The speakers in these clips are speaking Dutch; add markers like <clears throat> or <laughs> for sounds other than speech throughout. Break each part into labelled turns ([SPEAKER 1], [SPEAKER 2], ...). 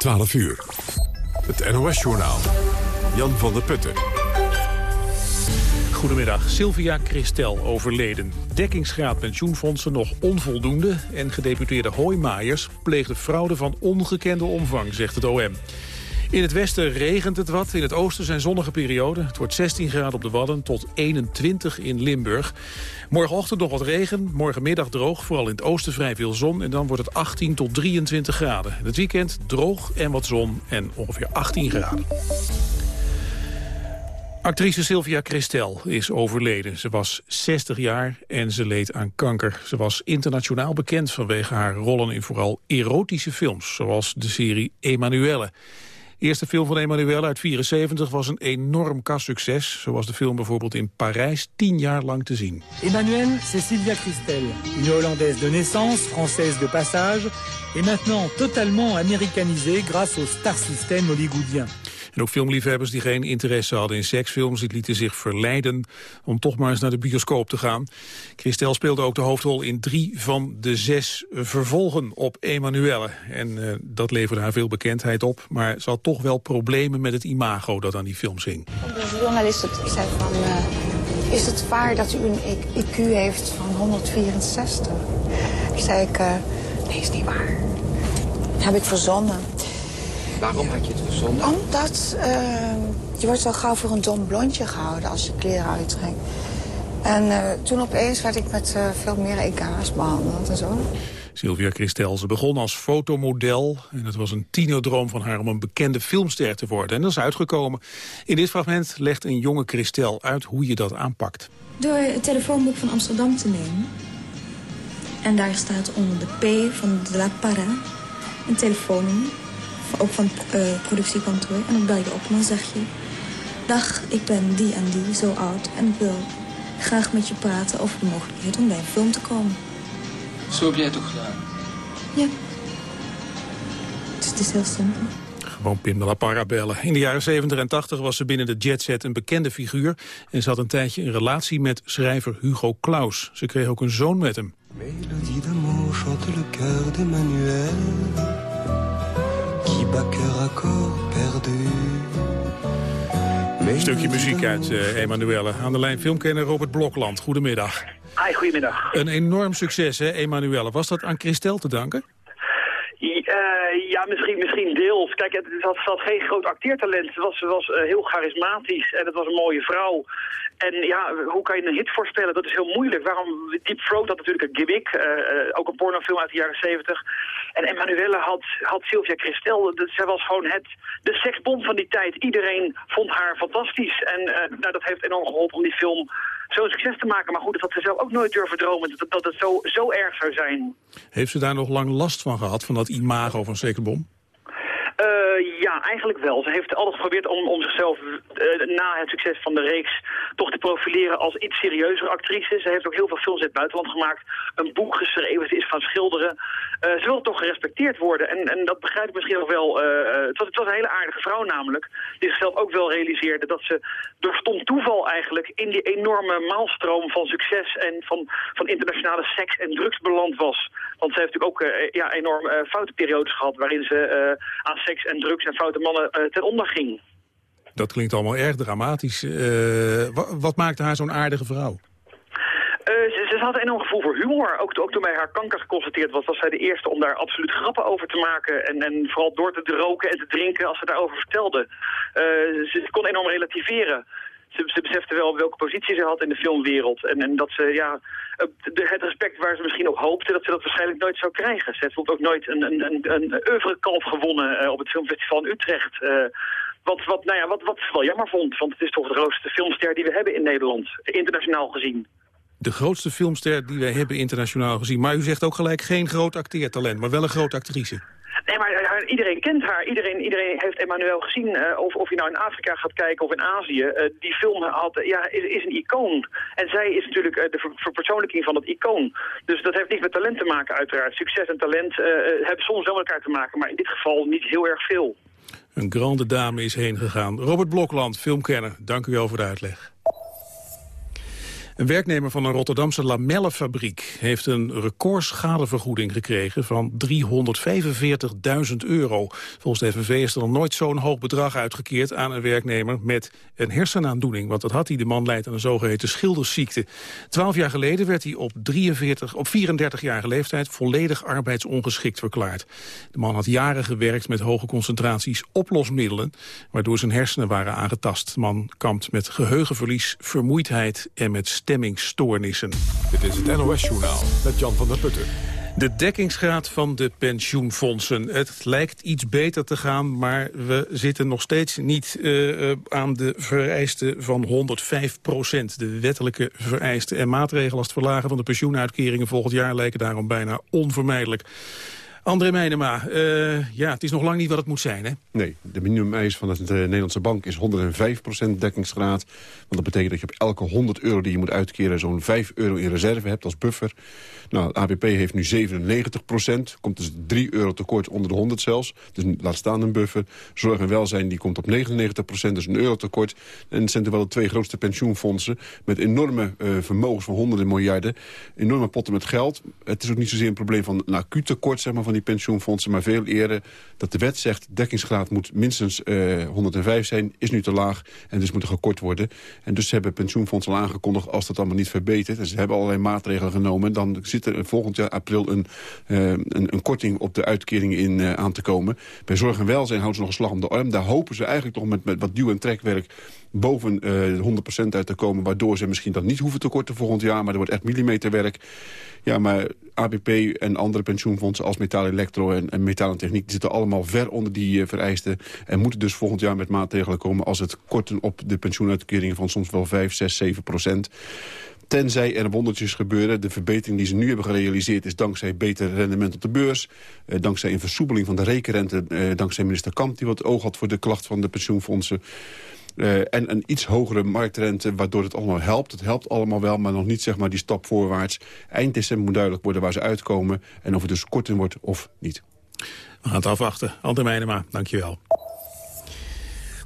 [SPEAKER 1] 12 uur. Het NOS-journaal. Jan van der Putten.
[SPEAKER 2] Goedemiddag. Sylvia Christel overleden. Dekkingsgraad pensioenfondsen nog onvoldoende... en gedeputeerde Hoijmaijers pleegde fraude van ongekende omvang, zegt het OM. In het westen regent het wat, in het oosten zijn zonnige perioden. Het wordt 16 graden op de Wadden tot 21 in Limburg. Morgenochtend nog wat regen, morgenmiddag droog, vooral in het oosten vrij veel zon... en dan wordt het 18 tot 23 graden. Het weekend droog en wat zon en ongeveer 18 graden. Actrice Sylvia Christel is overleden. Ze was 60 jaar en ze leed aan kanker. Ze was internationaal bekend vanwege haar rollen in vooral erotische films... zoals de serie Emanuelle. De eerste film van Emanuelle uit 74 was een enorm kassucces. Zo was de film bijvoorbeeld in Parijs tien jaar lang te zien.
[SPEAKER 3] Emmanuelle, c'est Sylvia Christel, une Hollandaise de naissance, française de passage... et maintenant totalement américanisée grâce au star system hollywoodien.
[SPEAKER 2] En ook filmliefhebbers die geen interesse hadden in seksfilms... die lieten zich verleiden om toch maar eens naar de bioscoop te gaan. Christel speelde ook de hoofdrol in drie van de zes vervolgen op Emanuelle. En uh, dat leverde haar veel bekendheid op. Maar ze had toch wel problemen met het imago dat aan die film hing.
[SPEAKER 4] De journalist zei van... Uh, is het waar dat u een IQ heeft van 164? Ik zei ik... Uh, nee, is niet waar. Heb ik verzonnen.
[SPEAKER 5] Waarom had je het verzonnen?
[SPEAKER 4] Omdat uh, je wordt wel gauw voor een dom blondje gehouden als je kleren uittrekt. En uh, toen opeens werd ik met uh, veel meer EK's behandeld en zo.
[SPEAKER 2] Sylvia Christel, ze begon als fotomodel en het was een tienerdroom van haar om een bekende filmster te worden. En dat is uitgekomen. In dit fragment legt een jonge Christel uit hoe je dat aanpakt.
[SPEAKER 6] Door het telefoonboek van Amsterdam te nemen. En daar staat onder de P van de La Para een telefoonnummer ook van uh, productiekantoor. En dan bel je op en dan zeg je... Dag, ik ben die en die, zo oud. En ik wil graag met je praten over de mogelijkheid om bij een film te komen.
[SPEAKER 5] Zo heb jij het ook gedaan?
[SPEAKER 6] Ja. Dus het is heel simpel.
[SPEAKER 2] Gewoon Pim de la. In de jaren 70 en 80 was ze binnen de jetset een bekende figuur... en ze had een tijdje een relatie met schrijver Hugo Claus. Ze kreeg ook een zoon met hem. Melodie d'amour chante le cœur d'Emmanuel een stukje muziek uit uh, Emanuelle. Aan de lijn filmkenner Robert Blokland. Goedemiddag.
[SPEAKER 7] Hi, goedemiddag.
[SPEAKER 2] Een enorm succes, hè, Emanuelle. Was dat aan Christel te danken?
[SPEAKER 7] Uh, ja, misschien, misschien deels. Kijk, het had, had geen groot acteertalent. Ze was, was uh, heel charismatisch en het was een mooie vrouw. En ja, hoe kan je een hit voorspellen? Dat is heel moeilijk. Waarom? Deep Throat had natuurlijk een gimmick. Uh, ook een pornofilm uit de jaren 70. En Emanuelle had, had Sylvia Christel. Zij was gewoon het, de seksbom van die tijd. Iedereen vond haar fantastisch. En nou, dat heeft enorm geholpen om die film zo'n succes te maken. Maar goed, dat had ze zelf ook nooit durven dromen. Dat, het zo, zo erg zou zijn.
[SPEAKER 2] Heeft ze daar nog lang last van gehad, van dat imago van Sekerbom?
[SPEAKER 7] Uh, ja, eigenlijk wel. Ze heeft altijd geprobeerd om, om zichzelf uh, na het succes van de reeks toch te profileren als iets serieuzere actrice. Ze heeft ook heel veel films in het buitenland gemaakt. Een boek geschreven, ze is van schilderen. Uh, ze wil toch gerespecteerd worden. En, en dat begrijp ik misschien ook wel. het, was, het was een hele aardige vrouw namelijk. Die zichzelf ook wel realiseerde dat ze door stom toeval eigenlijk in die enorme maalstroom van succes en van, van internationale seks en drugs beland was. Want ze heeft natuurlijk ook ja, enorm foute periodes gehad waarin ze aan seks en drugs en foute mannen uh, ten onder ging.
[SPEAKER 2] Dat klinkt allemaal erg dramatisch. Uh, wat maakte haar zo'n aardige vrouw?
[SPEAKER 7] Uh, ze, ze, had een enorm gevoel voor humor. Ook, ook, toen bij haar kanker geconstateerd was, was zij de eerste om daar absoluut grappen over te maken. En, en vooral door te roken en te drinken als ze daarover vertelde. ze kon enorm relativeren ze, ze besefte wel welke positie ze had in de filmwereld. En, en dat ze, ja, het respect waar ze misschien op hoopte, dat ze dat waarschijnlijk nooit zou krijgen. Ze heeft ook nooit een, een, een, een gewonnen uh, op het filmfestival in Utrecht. Uh, wat, wat, nou ja, wat, wat ze wel jammer vond, want het is toch de grootste filmster die we hebben in Nederland, internationaal gezien.
[SPEAKER 2] De grootste filmster die wij hebben internationaal gezien. Maar u zegt ook gelijk geen groot acteertalent, maar wel een grote actrice.
[SPEAKER 7] Nee, maar eh, iedereen kent haar. Iedereen, iedereen heeft Emmanuel gezien. Uh, of, of je nou in Afrika gaat kijken of in Azië. Die film had, ja, is, is, een icoon. En zij is natuurlijk de verpersoonlijking van het icoon. Dus dat heeft niet met talent te maken uiteraard. Succes en talent hebben soms wel met elkaar te maken. Maar in dit geval niet heel erg veel.
[SPEAKER 2] Een grande dame is heen gegaan. Robert Blokland, filmkenner. Dank u wel voor de uitleg. Een werknemer van een Rotterdamse lamellenfabriek heeft een recordschadevergoeding gekregen van 345.000 euro. Volgens de FNV is er nog nooit zo'n hoog bedrag uitgekeerd aan een werknemer met een hersenaandoening. Want dat had hij, de man leidt aan een zogeheten schildersziekte. Twaalf jaar geleden werd hij op, 43, op 34-jarige leeftijd volledig arbeidsongeschikt verklaard. De man had jaren gewerkt met hoge concentraties oplosmiddelen, waardoor zijn hersenen waren aangetast. De man kampt met geheugenverlies, vermoeidheid en met stemmingstoornissen.
[SPEAKER 1] Dit is het NOS-journaal met Jan van der Putten.
[SPEAKER 2] De dekkingsgraad van de pensioenfondsen. Het lijkt iets beter te gaan, maar we zitten nog steeds niet uh, aan de vereisten van 105 procent. De wettelijke vereisten en maatregelen als het verlagen van de pensioenuitkeringen volgend jaar lijken daarom bijna onvermijdelijk. André Meijnema, uh, ja, het is nog lang niet wat het moet zijn, hè?
[SPEAKER 8] Nee, de minimumeis van de Nederlandse bank is 105% dekkingsgraad. Want dat betekent dat je op elke 100 euro die je moet uitkeren... zo'n 5 euro in reserve hebt als buffer. Nou, het ABP heeft nu 97% Komt dus 3 euro tekort onder de 100 zelfs. Dus laat staan een buffer. Zorg en welzijn die komt op 99% dus een euro tekort. En het zijn wel de twee grootste pensioenfondsen... met enorme uh, vermogens van honderden miljarden. Enorme potten met geld. Het is ook niet zozeer een probleem van een acuut tekort zeg maar, die pensioenfondsen... maar veel eerder dat de wet zegt... dekkingsgraad moet minstens uh, eh, 105 zijn, is nu te laag... en dus moet er gekort worden. En dus hebben pensioenfondsen al aangekondigd... als dat allemaal niet verbetert, en ze hebben allerlei maatregelen genomen... dan zit er volgend jaar april een, uh, een, een, korting op de uitkeringen in uh, aan te komen. Bij zorg en welzijn houden ze nog een slag om de arm. Daar hopen ze eigenlijk toch met, met wat duw- en trekwerk boven uh, de 100% uit te komen... waardoor ze misschien dat niet hoeven te korten volgend jaar... maar er wordt echt millimeterwerk. Ja, maar ABP en andere pensioenfondsen als Metaal Electro en, en en Techniek... die zitten allemaal ver onder die uh, vereisten... en moeten dus volgend jaar met maatregelen komen... als het korten op de pensioenuitkeringen van soms wel 5, 6, 7 procent. Tenzij er wondertjes gebeuren. De verbetering die ze nu hebben gerealiseerd is dankzij beter rendement op de beurs. Eh, dankzij een versoepeling van de rekenrente. Eh, dankzij minister Kamp die wat oog had voor de klacht van de pensioenfondsen. Uh, en een iets hogere marktrente, waardoor het allemaal helpt. Het helpt allemaal wel, maar nog niet zeg maar, die stap voorwaarts. Eind december moet duidelijk worden waar ze uitkomen... en of het dus korting wordt of niet.
[SPEAKER 2] We gaan het afwachten. Ante Meijnema, dankjewel.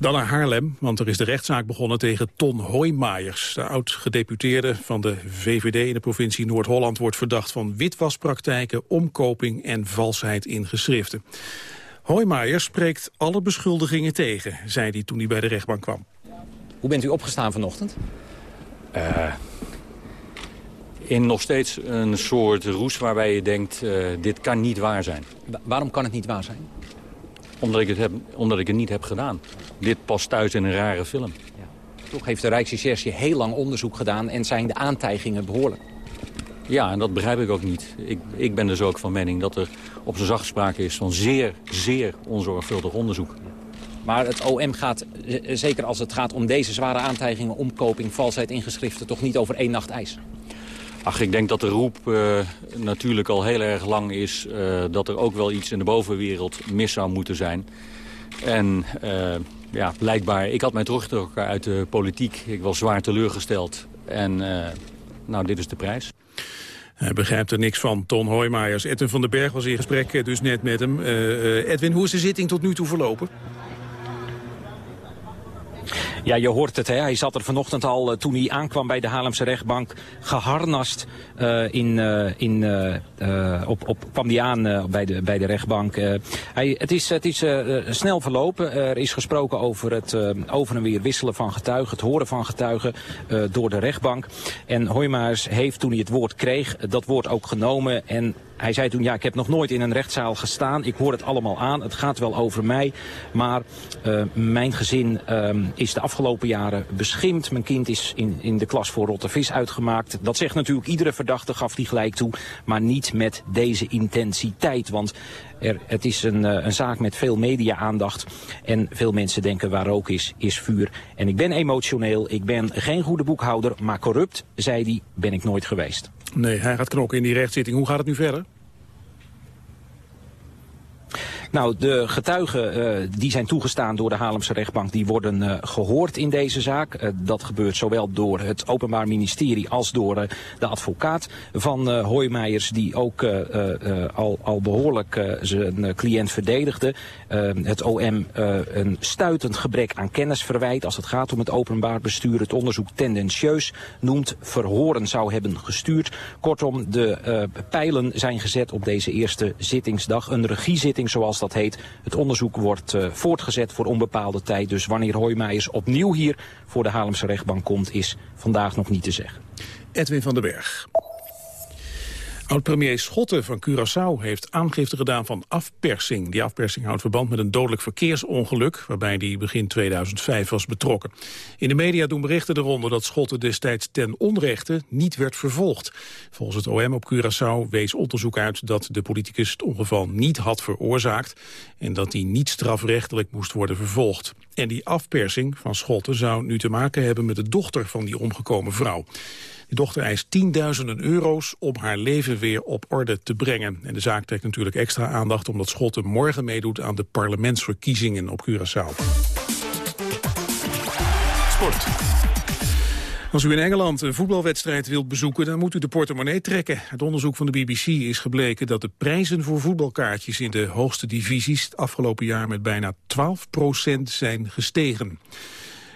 [SPEAKER 2] Dan naar Haarlem, want er is de rechtszaak begonnen tegen Ton Hoijmaijers. De oud-gedeputeerde van de VVD in de provincie Noord-Holland... wordt verdacht van witwaspraktijken, omkoping en valsheid in geschriften. Hoijmaijers spreekt alle beschuldigingen tegen, zei hij toen hij bij de rechtbank kwam.
[SPEAKER 9] Hoe bent u opgestaan vanochtend?
[SPEAKER 10] Uh, in nog steeds een soort roes waarbij je denkt, uh, dit kan niet waar zijn.
[SPEAKER 9] waarom kan het niet waar zijn?
[SPEAKER 10] Omdat ik, het heb, omdat ik het niet heb gedaan. Dit past thuis in een rare film. Ja.
[SPEAKER 9] Toch heeft de Rijksrecherche heel lang onderzoek gedaan... en zijn de aantijgingen behoorlijk.
[SPEAKER 10] Ja, en dat begrijp ik ook niet. Ik, ik ben dus ook van mening dat er op zijn zacht sprake is... van zeer, zeer onzorgvuldig onderzoek.
[SPEAKER 9] Maar het OM gaat, zeker als het gaat om deze zware aantijgingen... omkoping, valsheid ingeschriften, toch niet over één nacht ijs?
[SPEAKER 10] Ach, ik denk dat de roep uh, natuurlijk al heel erg lang is... Uh, dat er ook wel iets in de bovenwereld mis zou moeten zijn. En uh, ja, blijkbaar, ik had mij teruggetrokken uit de politiek. Ik was zwaar teleurgesteld. En nou, dit is de prijs.
[SPEAKER 2] Hij begrijpt er niks van, Ton Hoijmaijers. Edwin van den Berg was in gesprek dus net met hem. Edwin, hoe is de zitting tot nu toe verlopen?
[SPEAKER 9] Ja, je hoort het. Hè. Hij zat er vanochtend al, uh, toen hij aankwam bij de Haarlemse rechtbank, geharnast uh, in, uh, in, op, op, kwam hij aan bij, de, bij de rechtbank. hij, het is, het is snel verlopen. Er is gesproken over het over en weer wisselen van getuigen, het horen van getuigen door de rechtbank. En Hoijmaers heeft toen hij het woord kreeg, dat woord ook genomen en hij zei toen, ja, ik heb nog nooit in een rechtszaal gestaan. Ik hoor het allemaal aan. Het gaat wel over mij. Maar uh, mijn gezin uh, is de afgelopen jaren beschimd. Mijn kind is in, in de klas voor rotte vis uitgemaakt. Dat zegt natuurlijk iedere verdachte, gaf die gelijk toe. Maar niet met deze intensiteit. Want er, het is een, uh, een zaak met veel media-aandacht. En veel mensen denken waar rook is, is vuur. En ik ben emotioneel. Ik ben geen goede boekhouder. Maar corrupt, zei hij, ben ik nooit geweest.
[SPEAKER 2] Nee, hij gaat knokken in die rechtszitting. Hoe gaat het nu verder?
[SPEAKER 9] Nou, de getuigen die zijn toegestaan door de Haarlemse rechtbank... die worden gehoord in deze zaak. dat gebeurt zowel door het Openbaar Ministerie als door de advocaat van Hoijmeijers... die ook al, al behoorlijk zijn cliënt verdedigde. het OM een stuitend gebrek aan kennis verwijt als het gaat om het openbaar bestuur. Het onderzoek tendentieus noemt verhoren zou hebben gestuurd. Kortom, de uh, pijlen zijn gezet op deze eerste zittingsdag. Een regiezitting zoals dat heet. Het onderzoek wordt uh, voortgezet voor onbepaalde tijd. Dus wanneer Hoijmeijers opnieuw hier voor de Haarlemse rechtbank komt is vandaag nog niet te zeggen.
[SPEAKER 2] Edwin van den Berg. Oud-premier Schotten van Curaçao heeft aangifte gedaan van afpersing. Die afpersing houdt verband met een dodelijk verkeersongeluk... waarbij die begin 2005 was betrokken. In de media doen berichten eronder dat Schotten destijds ten onrechte niet werd vervolgd. Volgens het OM op Curaçao wees onderzoek uit dat de politicus het ongeval niet had veroorzaakt... en dat hij niet strafrechtelijk moest worden vervolgd. En die afpersing van Schotten zou nu te maken hebben met de dochter van die omgekomen vrouw. De dochter eist tienduizenden euro's om haar leven weer op orde te brengen. En de zaak trekt natuurlijk extra aandacht omdat Schotten morgen meedoet aan de parlementsverkiezingen op Curaçao. Sport. Als u in Engeland een voetbalwedstrijd wilt bezoeken, dan moet u de portemonnee trekken. Het onderzoek van de BBC is gebleken dat de prijzen voor voetbalkaartjes in de hoogste divisies het afgelopen jaar met bijna 12% zijn gestegen.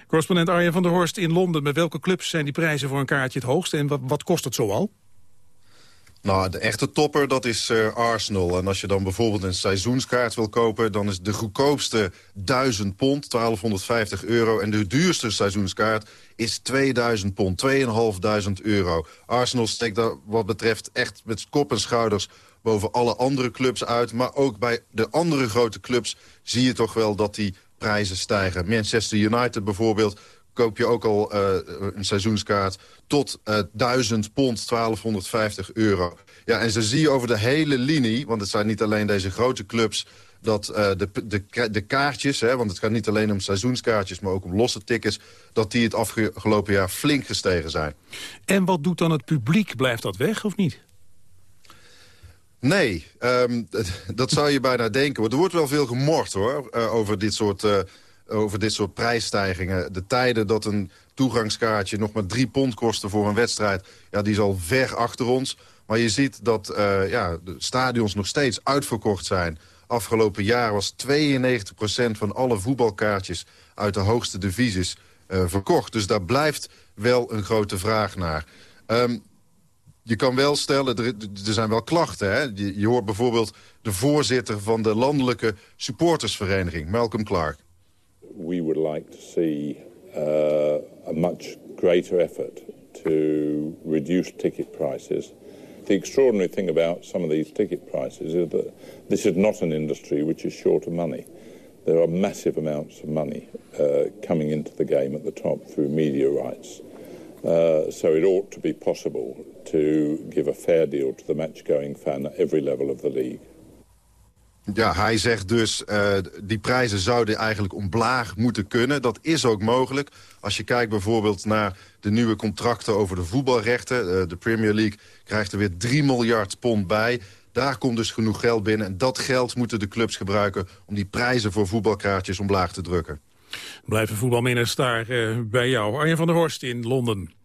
[SPEAKER 2] Correspondent Arjen van der Horst in Londen. Met welke clubs zijn die prijzen voor een kaartje het hoogst en wat, kost het zoal?
[SPEAKER 11] Nou, de echte topper, dat is uh, Arsenal. En als je dan bijvoorbeeld een seizoenskaart wil kopen... dan is de goedkoopste 1000 pond, 1250 euro. En de duurste seizoenskaart is 2000 pond, 2500 euro. Arsenal steekt daar wat betreft echt met kop en schouders boven alle andere clubs uit. Maar ook bij de andere grote clubs zie je toch wel dat die prijzen stijgen. Manchester United bijvoorbeeld koop je ook al uh, een seizoenskaart tot uh, 1000 pond, 1250 euro. Ja, en ze zie je over de hele linie, want het zijn niet alleen deze grote clubs... dat uh, de, de, de kaartjes, hè, want het gaat niet alleen om seizoenskaartjes... maar ook om losse tickets, dat die het afgelopen jaar flink gestegen zijn.
[SPEAKER 2] En wat doet dan het publiek? Blijft dat weg of niet?
[SPEAKER 11] Nee, um, <laughs> dat zou je bijna denken. Er wordt wel veel gemord hoor, uh, over, dit soort, uh, over dit soort prijsstijgingen. De tijden dat een toegangskaartje nog maar drie pond kostte voor een wedstrijd... Ja, die is al ver achter ons. Maar je ziet dat uh, ja, de stadions nog steeds uitverkocht zijn. Afgelopen jaar was 92% van alle voetbalkaartjes uit de hoogste divisies verkocht. Dus daar blijft wel een grote vraag naar. Um, je kan wel stellen, er, er zijn wel klachten. Hè? Je, hoort bijvoorbeeld de voorzitter van de landelijke supportersvereniging, Malcolm Clark.
[SPEAKER 12] We would like to see uh, a much greater effort to reduce ticket prices. The extraordinary thing about some of these ticket prices is that this is not an industry which is short of money. There are massive amounts of money uh, coming into the game at the top through media rights. Uh, so it ought to be possible to give a fair deal to the match-going fan at every level of the league.
[SPEAKER 11] Ja, hij zegt dus, uh, die prijzen zouden eigenlijk omlaag moeten kunnen. Dat is ook mogelijk. Als je kijkt bijvoorbeeld naar de nieuwe contracten over de voetbalrechten. Uh, de Premier League krijgt er weer 3 miljard pond bij. Daar komt dus genoeg geld binnen. En dat geld moeten de clubs gebruiken om die prijzen voor voetbalkaartjes omlaag te drukken.
[SPEAKER 2] Blijven voetbalminners daar uh, bij jou. Arjen van der Horst in Londen.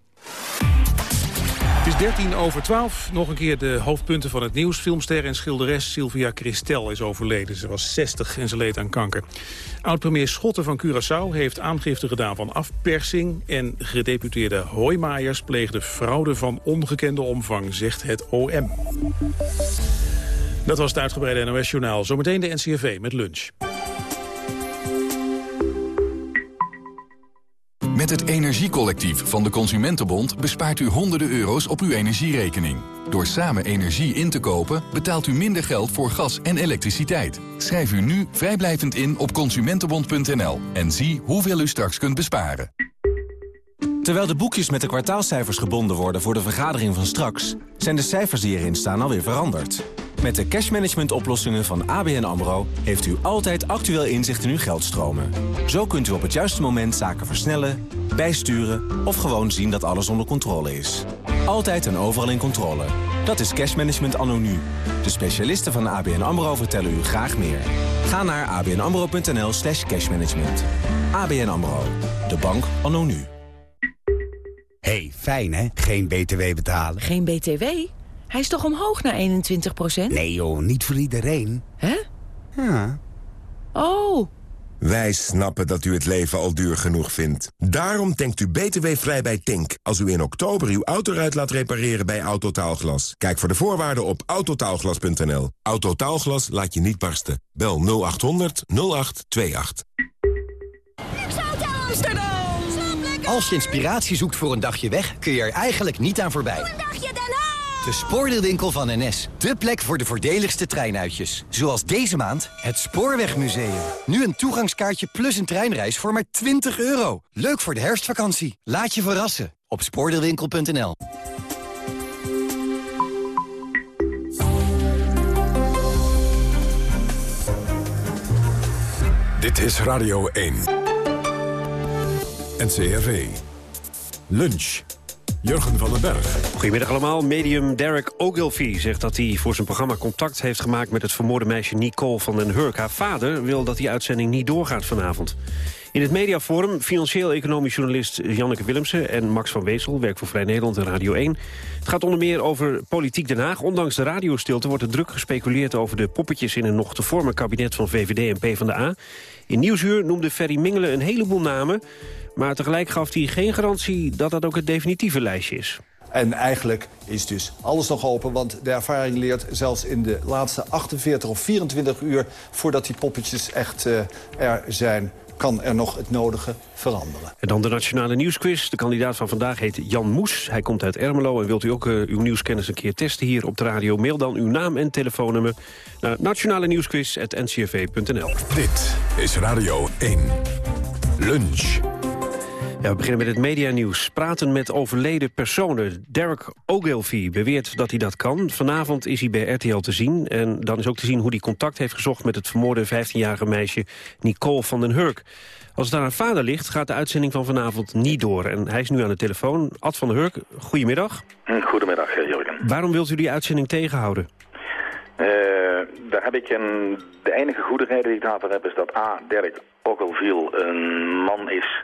[SPEAKER 2] Het is 13 over 12. Nog een keer de hoofdpunten van het nieuws. Filmster en schilderes Sylvia Christel is overleden. Ze was 60 en ze leed aan kanker. Oud-premier Schotten van Curaçao heeft aangifte gedaan van afpersing... en gedeputeerde Hoijmaijers pleegde fraude van ongekende omvang, zegt het OM. Dat was het uitgebreide NOS-journaal. Zometeen de NCRV met lunch.
[SPEAKER 13] Met het Energiecollectief van de Consumentenbond bespaart u honderden euro's op uw energierekening. Door samen energie in te kopen betaalt u minder geld voor gas en elektriciteit. Schrijf u nu vrijblijvend in op consumentenbond.nl en zie hoeveel u straks kunt besparen.
[SPEAKER 14] Terwijl de boekjes met de kwartaalcijfers gebonden worden voor de vergadering van straks... zijn de cijfers die erin staan alweer veranderd. Met de cashmanagement oplossingen van ABN AMRO... heeft u altijd actueel inzicht in uw geldstromen. Zo kunt u op het juiste moment zaken versnellen, bijsturen... of gewoon zien dat alles onder controle is. Altijd en overal in controle. Dat is cashmanagement anno nu. De specialisten van ABN AMRO vertellen u graag meer. Ga naar abnamro.nl slash cashmanagement. ABN AMRO. De bank anno nu.
[SPEAKER 15] hey, fijn hè? Geen BTW betalen.
[SPEAKER 16] Geen BTW? Hij is toch omhoog naar 21%
[SPEAKER 15] Nee joh, niet voor iedereen.
[SPEAKER 16] Hè?
[SPEAKER 15] Ja.
[SPEAKER 16] Oh.
[SPEAKER 17] Wij snappen dat u het leven al duur genoeg vindt. Daarom denkt u btw-vrij bij Tink... als u in oktober uw autoruit laat repareren bij Autotaalglas. Kijk voor de voorwaarden op autotaalglas.nl. Autotaalglas laat je niet barsten. Bel 0800 0828.
[SPEAKER 18] Als je inspiratie zoekt voor een dagje weg, kun je er eigenlijk niet aan voorbij. De spoordeelwinkel van NS. De plek voor de voordeligste treinuitjes. Zoals deze maand het Spoorwegmuseum. Nu een toegangskaartje plus een treinreis voor maar 20 euro. Leuk voor de herfstvakantie. Laat je verrassen op spoordeelwinkel.nl.
[SPEAKER 1] Dit is Radio 1. NCRV. Lunch. Jurgen van den Berg.
[SPEAKER 19] Goedemiddag allemaal. Medium Derek Ogilvie zegt dat hij voor zijn programma contact heeft gemaakt... met het vermoorde meisje Nicole van den Hurk. Haar vader wil dat die uitzending niet doorgaat vanavond. In het mediaforum financieel-economisch journalist Janneke Willemsen... en Max van Weesel, werk voor Vrij Nederland en Radio 1. Het gaat onder meer over politiek Den Haag. Ondanks de radiostilte wordt er druk gespeculeerd over de poppetjes... in een nog te vormen kabinet van VVD en PvdA. In Nieuwsuur noemde Ferry Mingelen een heleboel namen... maar tegelijk gaf hij geen garantie dat dat ook het definitieve lijstje is.
[SPEAKER 20] En eigenlijk is dus alles nog open, want de ervaring leert... zelfs in de laatste 48 of 24 uur voordat die poppetjes echt uh, er zijn kan er nog het nodige veranderen.
[SPEAKER 19] En dan de Nationale Nieuwsquiz. De kandidaat van vandaag heet Jan Moes. Hij komt uit Ermelo en wilt u ook uh, uw nieuwskennis een keer testen hier op de radio? Mail dan uw naam en telefoonnummer naar nationale nieuwsquiz.ncrv.nl.
[SPEAKER 1] Dit is Radio 1. Lunch.
[SPEAKER 19] Ja, we beginnen met het medianieuws. Praten met overleden personen. Derek Ogilvie beweert dat hij dat kan. Vanavond is hij bij RTL te zien. En dan is ook te zien hoe hij contact heeft gezocht... met het vermoorde 15-jarige meisje Nicole van den Hurk. Als het aan haar vader ligt, gaat de uitzending van vanavond niet door. En hij is nu aan de telefoon. Ad van den Hurk, goedemiddag.
[SPEAKER 21] Goedemiddag, Jurgen.
[SPEAKER 19] Waarom wilt u die uitzending tegenhouden?
[SPEAKER 21] Uh, daar heb ik een... De enige goede reden die ik daarvoor heb is dat A, Derek Ogilvie een man is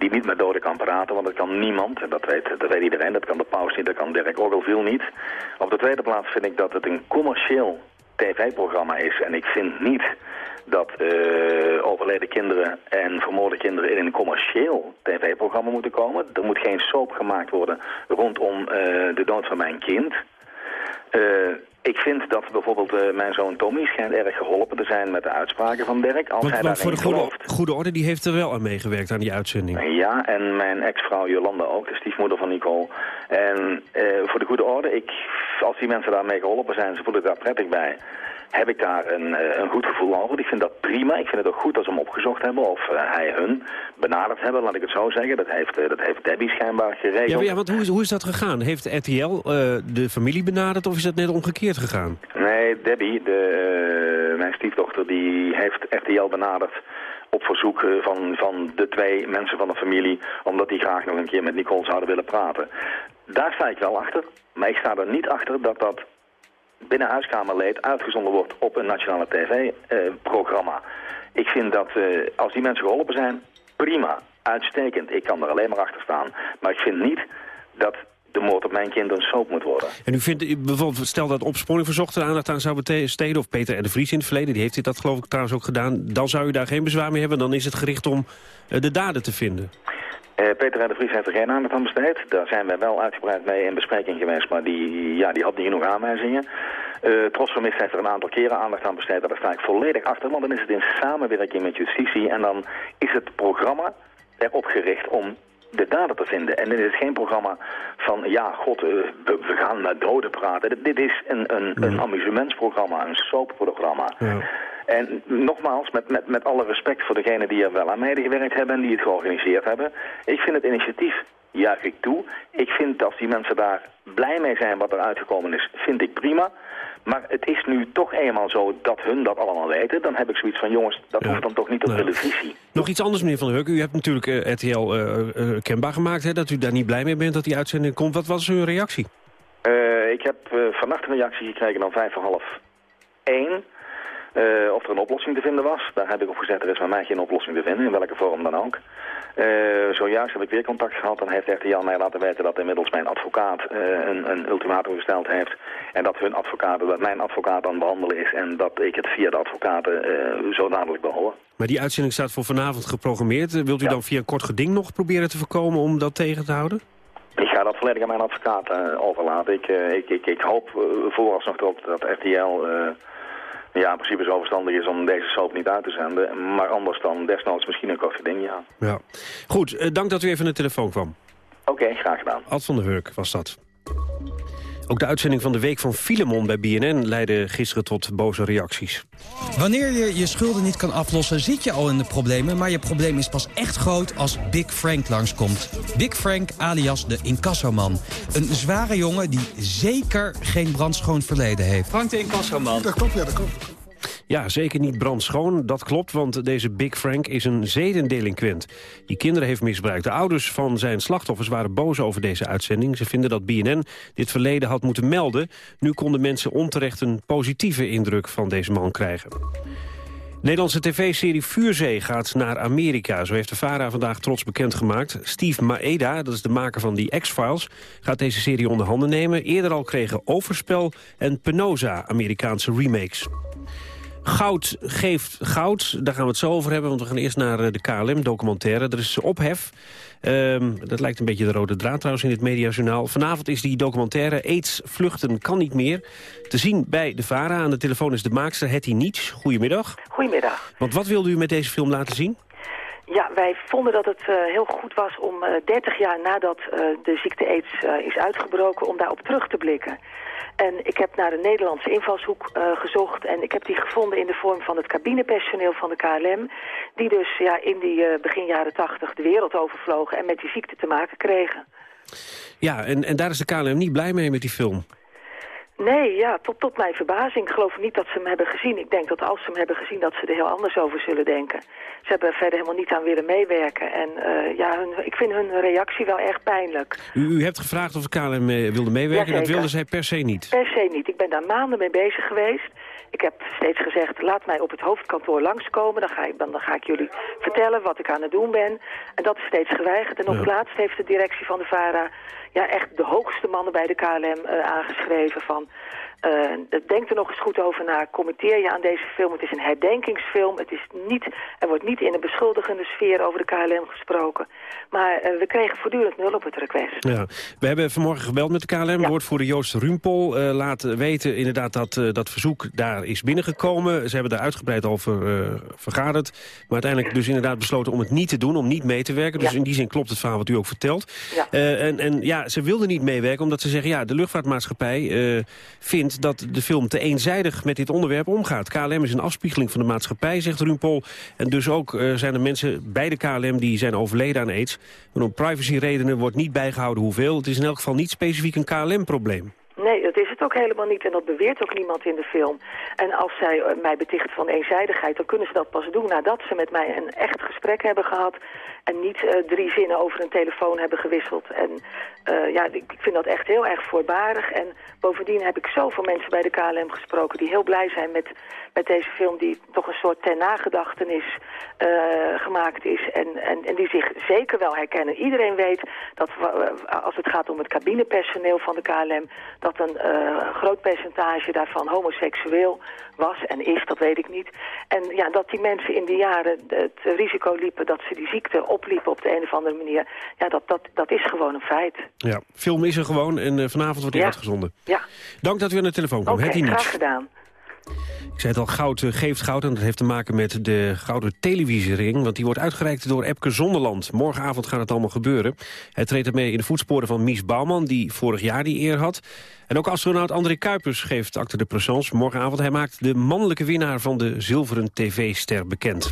[SPEAKER 21] die niet met doden kan praten, want dat kan niemand. En dat weet, dat weet iedereen, dat kan de paus niet, dat kan Dirk Ogilvie niet. Op de tweede plaats vind ik dat het een commercieel tv-programma is. En ik vind niet dat uh, overleden kinderen en vermoorde kinderen in een commercieel tv-programma moeten komen. Er moet geen soap gemaakt worden rondom uh, de dood van mijn kind. Uh, ik vind dat bijvoorbeeld uh, mijn zoon Tommy schijnt erg geholpen te zijn met de uitspraken van Dirk. Als
[SPEAKER 19] want,
[SPEAKER 21] hij
[SPEAKER 19] want voor de goede,
[SPEAKER 21] gelooft.
[SPEAKER 19] goede orde, die heeft er wel aan meegewerkt aan die uitzending.
[SPEAKER 21] Ja, en mijn ex-vrouw Jolanda ook, de stiefmoeder van Nicole. En uh, voor de goede orde, ik, als die mensen daarmee geholpen zijn, ze voelen daar prettig bij heb ik daar een, een goed gevoel over. Ik vind dat prima. Ik vind het ook goed dat ze hem opgezocht hebben of uh, hij hun benaderd hebben, laat ik het zo zeggen. Dat heeft, uh, dat heeft Debbie schijnbaar geregeld.
[SPEAKER 19] Ja, maar ja want hoe is, hoe is dat gegaan? Heeft RTL de familie benaderd of is dat net omgekeerd gegaan?
[SPEAKER 21] Nee, Debbie, de, mijn stiefdochter, die heeft RTL benaderd op verzoek van, van de twee mensen van de familie, omdat die graag nog een keer met Nicole zouden willen praten. Daar sta ik wel achter, maar ik sta er niet achter dat dat binnen huiskamerleed uitgezonden wordt op een nationale tv-programma. ik vind dat uh, als die mensen geholpen zijn, prima, uitstekend. Ik kan er alleen maar achter staan. Maar ik vind niet dat de moord op mijn kind een soap moet worden.
[SPEAKER 19] En u vindt, bijvoorbeeld, stel dat opsporing verzocht er aandacht aan zou besteden... of Peter R. de Vries in het verleden, die heeft dit dat geloof ik trouwens ook gedaan... dan zou u daar geen bezwaar mee hebben, dan is het gericht om uh, de daden te vinden.
[SPEAKER 21] Uh, Peter de Vries heeft er geen aandacht aan besteed. Daar zijn wij wel uitgebreid mee in bespreking geweest, maar die, ja, die had niet genoeg aanwijzingen. Uh, Trots Vermist heeft er een aantal keren aandacht aan besteed. Daar sta ik volledig achter, want dan is het in samenwerking met justitie. En dan is het programma erop gericht om de dader te vinden. En dit is geen programma van, ja, god, uh, we, we, gaan met doden praten. Dit, dit is een, een, een amusementsprogramma, een soapprogramma. Ja. En nogmaals, met, met, met alle respect voor degenen die er wel aan medegewerkt hebben en die het georganiseerd hebben. Ik vind het initiatief juich ik toe. Ik vind dat als die mensen daar blij mee zijn wat er uitgekomen is, vind ik prima. Maar het is nu toch eenmaal zo dat hun dat allemaal weten. Dan heb ik zoiets van, jongens, dat hoeft dan toch niet op televisie.
[SPEAKER 19] Nog iets anders, meneer Van der Huk. U hebt natuurlijk eh, RTL eh, eh, kenbaar gemaakt hè, dat u daar niet blij mee bent dat die uitzending komt. Wat was uw reactie?
[SPEAKER 21] Ik heb vannacht een reactie gekregen om vijf voor half één. Eh, of er een oplossing te vinden was. Daar heb ik op gezet, er is bij mij geen oplossing te vinden, in welke vorm dan ook. Eh, zojuist heb ik weer contact gehad. Dan heeft RTL mij laten weten dat inmiddels mijn advocaat eh, een, een ultimatum gesteld heeft. En dat hun advocaat, dat mijn advocaat aan het behandelen is. En dat ik het via de advocaten zo dadelijk behoor.
[SPEAKER 19] Maar die uitzending staat voor vanavond geprogrammeerd. Wilt u dan via een kort geding nog proberen te voorkomen om dat tegen te houden?
[SPEAKER 21] Ik ga dat volledig aan mijn advocaat overlaten. Ik, ik, ik, ik hoop vooralsnog erop dat RTL ja, in principe zo verstandig is om deze soap niet uit te zenden. Maar anders dan desnoods misschien een kort geding, ja.
[SPEAKER 19] Ja. Goed, eh, dank dat u even naar de telefoon kwam.
[SPEAKER 21] Oké, graag gedaan.
[SPEAKER 19] Ad van der Hurk was dat. Ook de uitzending van de Week van Filemon bij BNN leidde gisteren tot boze reacties.
[SPEAKER 22] Wanneer je je schulden niet kan aflossen, zit je al in de problemen... maar je probleem is pas echt groot als Big Frank langskomt. Big Frank alias de incassoman. Een zware jongen die zeker geen brandschoon verleden heeft.
[SPEAKER 9] Frank de incassoman.
[SPEAKER 22] Dat klopt, ja, dat klopt.
[SPEAKER 19] Ja, zeker niet brandschoon. Dat klopt, want deze Big Frank is een zedendelinquent. Die kinderen heeft misbruikt. De ouders van zijn slachtoffers waren boos over deze uitzending. Ze vinden dat BNN dit verleden had moeten melden. Nu konden mensen onterecht een positieve indruk van deze man krijgen. De Nederlandse tv-serie Vuurzee gaat naar Amerika. Zo heeft de VARA vandaag trots bekendgemaakt. Steve Maeda, dat is de maker van die X-Files... gaat deze serie onder handen nemen. Eerder al kregen Overspel en Penosa Amerikaanse remakes. Goud geeft goud. Daar gaan we het zo over hebben, want we gaan eerst naar eh, de KLM-documentaire. Er is ophef. Ehm, dat lijkt een beetje de rode draad trouwens in het mediajournaal. Vanavond is die documentaire AIDS vluchten kan niet meer. Te zien bij de VARA. Aan de telefoon is de maakster Hetty Niets. Goedemiddag.
[SPEAKER 23] Goedemiddag.
[SPEAKER 19] Want wat wilde u met deze film laten zien?
[SPEAKER 23] Ja, wij vonden dat het eh, heel goed was om eh 30 jaar nadat eh, de ziekte AIDS eh, is uitgebroken... om daarop terug te blikken. En ik heb naar een Nederlandse invalshoek eh, gezocht... en ik heb die gevonden in de vorm van het cabinepersoneel van de KLM... die dus ja, in die eh, begin jaren 80 de wereld overvlogen... en met die ziekte te maken kregen.
[SPEAKER 19] Ja, en, en daar is de KLM niet blij mee met die film.
[SPEAKER 23] Nee, ja, tot, tot mijn verbazing. Ik geloof niet dat ze hem hebben gezien. Ik denk dat als ze hem hebben gezien, dat ze er heel anders over zullen denken. Ze hebben er verder helemaal niet aan willen meewerken. En eh, ja, hun, ik vind hun reactie wel erg pijnlijk.
[SPEAKER 19] U, u hebt gevraagd of de KLM eh, wilde meewerken. dat
[SPEAKER 23] Jazeker.
[SPEAKER 19] wilde zij per se niet.
[SPEAKER 23] Per se niet. Ik ben daar maanden mee bezig geweest. Ik heb steeds gezegd, laat mij op het hoofdkantoor langskomen. Dan ga, ik, dan, dan ga ik jullie vertellen wat ik aan het doen ben. En dat is steeds geweigerd. En op laatst heeft de directie van de VARA... ja, echt de hoogste mannen bij de KLM eh, aangeschreven van... eh, denk er nog eens goed over na. Committeer je aan deze film. Het is een herdenkingsfilm. Het is niet, er wordt niet in een beschuldigende sfeer over de KLM gesproken. Maar eh, we kregen voortdurend nul op het request.
[SPEAKER 19] Ja. We hebben vanmorgen gebeld met de KLM. Woordvoerder Joost Rumpel eh, laat weten inderdaad dat dat verzoek daar is binnengekomen. Ze hebben daar uitgebreid over vergaderd. Maar uiteindelijk dus inderdaad besloten om het niet te doen, om niet mee te werken. Dus in die zin klopt het verhaal wat u ook vertelt. En, en ja, ze wilden niet meewerken omdat ze zeggen... ja, de luchtvaartmaatschappij eh, dat de film te eenzijdig met dit onderwerp omgaat. KLM is een afspiegeling van de maatschappij, zegt Rumpel. En dus ook eh, zijn er mensen bij de KLM die zijn overleden aan aids. Maar om privacyredenen wordt niet bijgehouden hoeveel. Het is in elk geval niet specifiek een KLM-probleem.
[SPEAKER 23] Nee, dat is het ook helemaal niet en dat beweert ook niemand in de film. En als zij eh, mij beticht van eenzijdigheid, dan kunnen ze dat pas doen nadat ze met mij een echt gesprek hebben gehad en niet eh, drie zinnen over een telefoon hebben gewisseld. En eh, ja, ik vind dat echt heel erg voorbarig. En bovendien heb ik zoveel mensen bij de KLM gesproken die heel blij zijn met, met deze film die toch een soort ter nagedachtenis gemaakt is. En, en, en die zich zeker wel herkennen. Iedereen weet dat als het gaat om het cabinepersoneel van de KLM... dat een eh, groot percentage daarvan homoseksueel was en is, dat weet ik niet. En ja, dat die mensen in die jaren het risico liepen dat ze die ziekte opliepen op de een of andere manier... ja, dat, dat, dat is gewoon een feit.
[SPEAKER 19] Ja, film is er gewoon en eh, vanavond wordt die
[SPEAKER 23] Ja.
[SPEAKER 19] uitgezonden.
[SPEAKER 23] Ja,
[SPEAKER 19] Dank dat u aan de telefoon kwam.
[SPEAKER 23] oké,
[SPEAKER 19] Niets.
[SPEAKER 23] graag gedaan.
[SPEAKER 19] Ik zei het al, goud eh, geeft goud en dat heeft te maken met de Gouden Televisiering. Want die wordt uitgereikt door Epke Zonderland. Morgenavond gaat het allemaal gebeuren. Hij treedt ermee in de voetsporen van Mies Bouwman, die vorig jaar die eer had. En ook astronaut André Kuipers geeft acte de présence morgenavond. Hij maakt de mannelijke winnaar van de zilveren tv-ster bekend.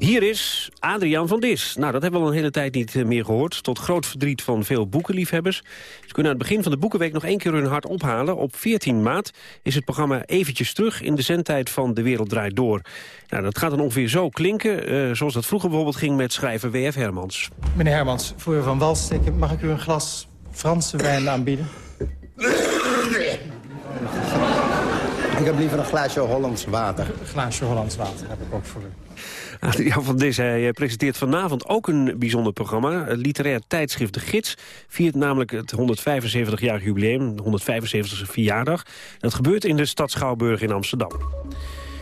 [SPEAKER 19] Hier is Adriaan van Dis. Nou, dat hebben we al een hele tijd niet eh, meer gehoord. Tot groot verdriet van veel boekenliefhebbers. Ze kunnen aan het begin van de Boekenweek nog één keer hun hart ophalen. Op 14 maart is het programma eventjes terug in de zendtijd van De Wereld Draait Door. Nou, dat gaat dan ongeveer zo klinken, eh, zoals dat vroeger bijvoorbeeld ging met schrijver W.F. Hermans.
[SPEAKER 24] Meneer Hermans, voor u van wal steken, mag ik u een glas Franse wijn aanbieden?
[SPEAKER 25] Ik heb liever een glaasje Hollands water.
[SPEAKER 24] Een glaasje Hollands water heb ik ook voor u.
[SPEAKER 19] Adriaan van Dis, hij eh, presenteert vanavond ook een bijzonder programma. Het literair tijdschrift De Gids viert namelijk het 175-jarig jubileum, de 175e verjaardag. Dat gebeurt in de stad Schouwburg in Amsterdam.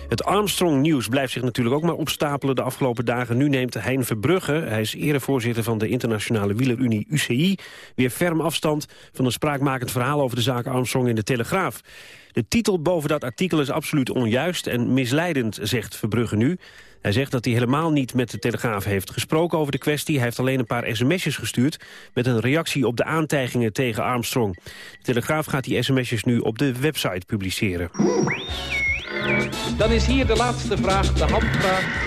[SPEAKER 19] Het Armstrong-nieuws blijft zich natuurlijk ook maar opstapelen de afgelopen dagen. Nu neemt Hein Verbrugge, hij is erevoorzitter van de internationale wielerunie UCI... weer ferm afstand van een spraakmakend verhaal over de zaak Armstrong in de Telegraaf. De titel boven dat artikel is absoluut onjuist en misleidend, zegt Verbrugge nu. Hij zegt dat hij helemaal niet met de Telegraaf heeft gesproken over de kwestie. Hij heeft alleen een paar sms'jes gestuurd met een reactie op de aantijgingen tegen Armstrong. De Telegraaf gaat die sms'jes nu op de website publiceren.
[SPEAKER 26] Dan is hier de laatste vraag, de handvraag.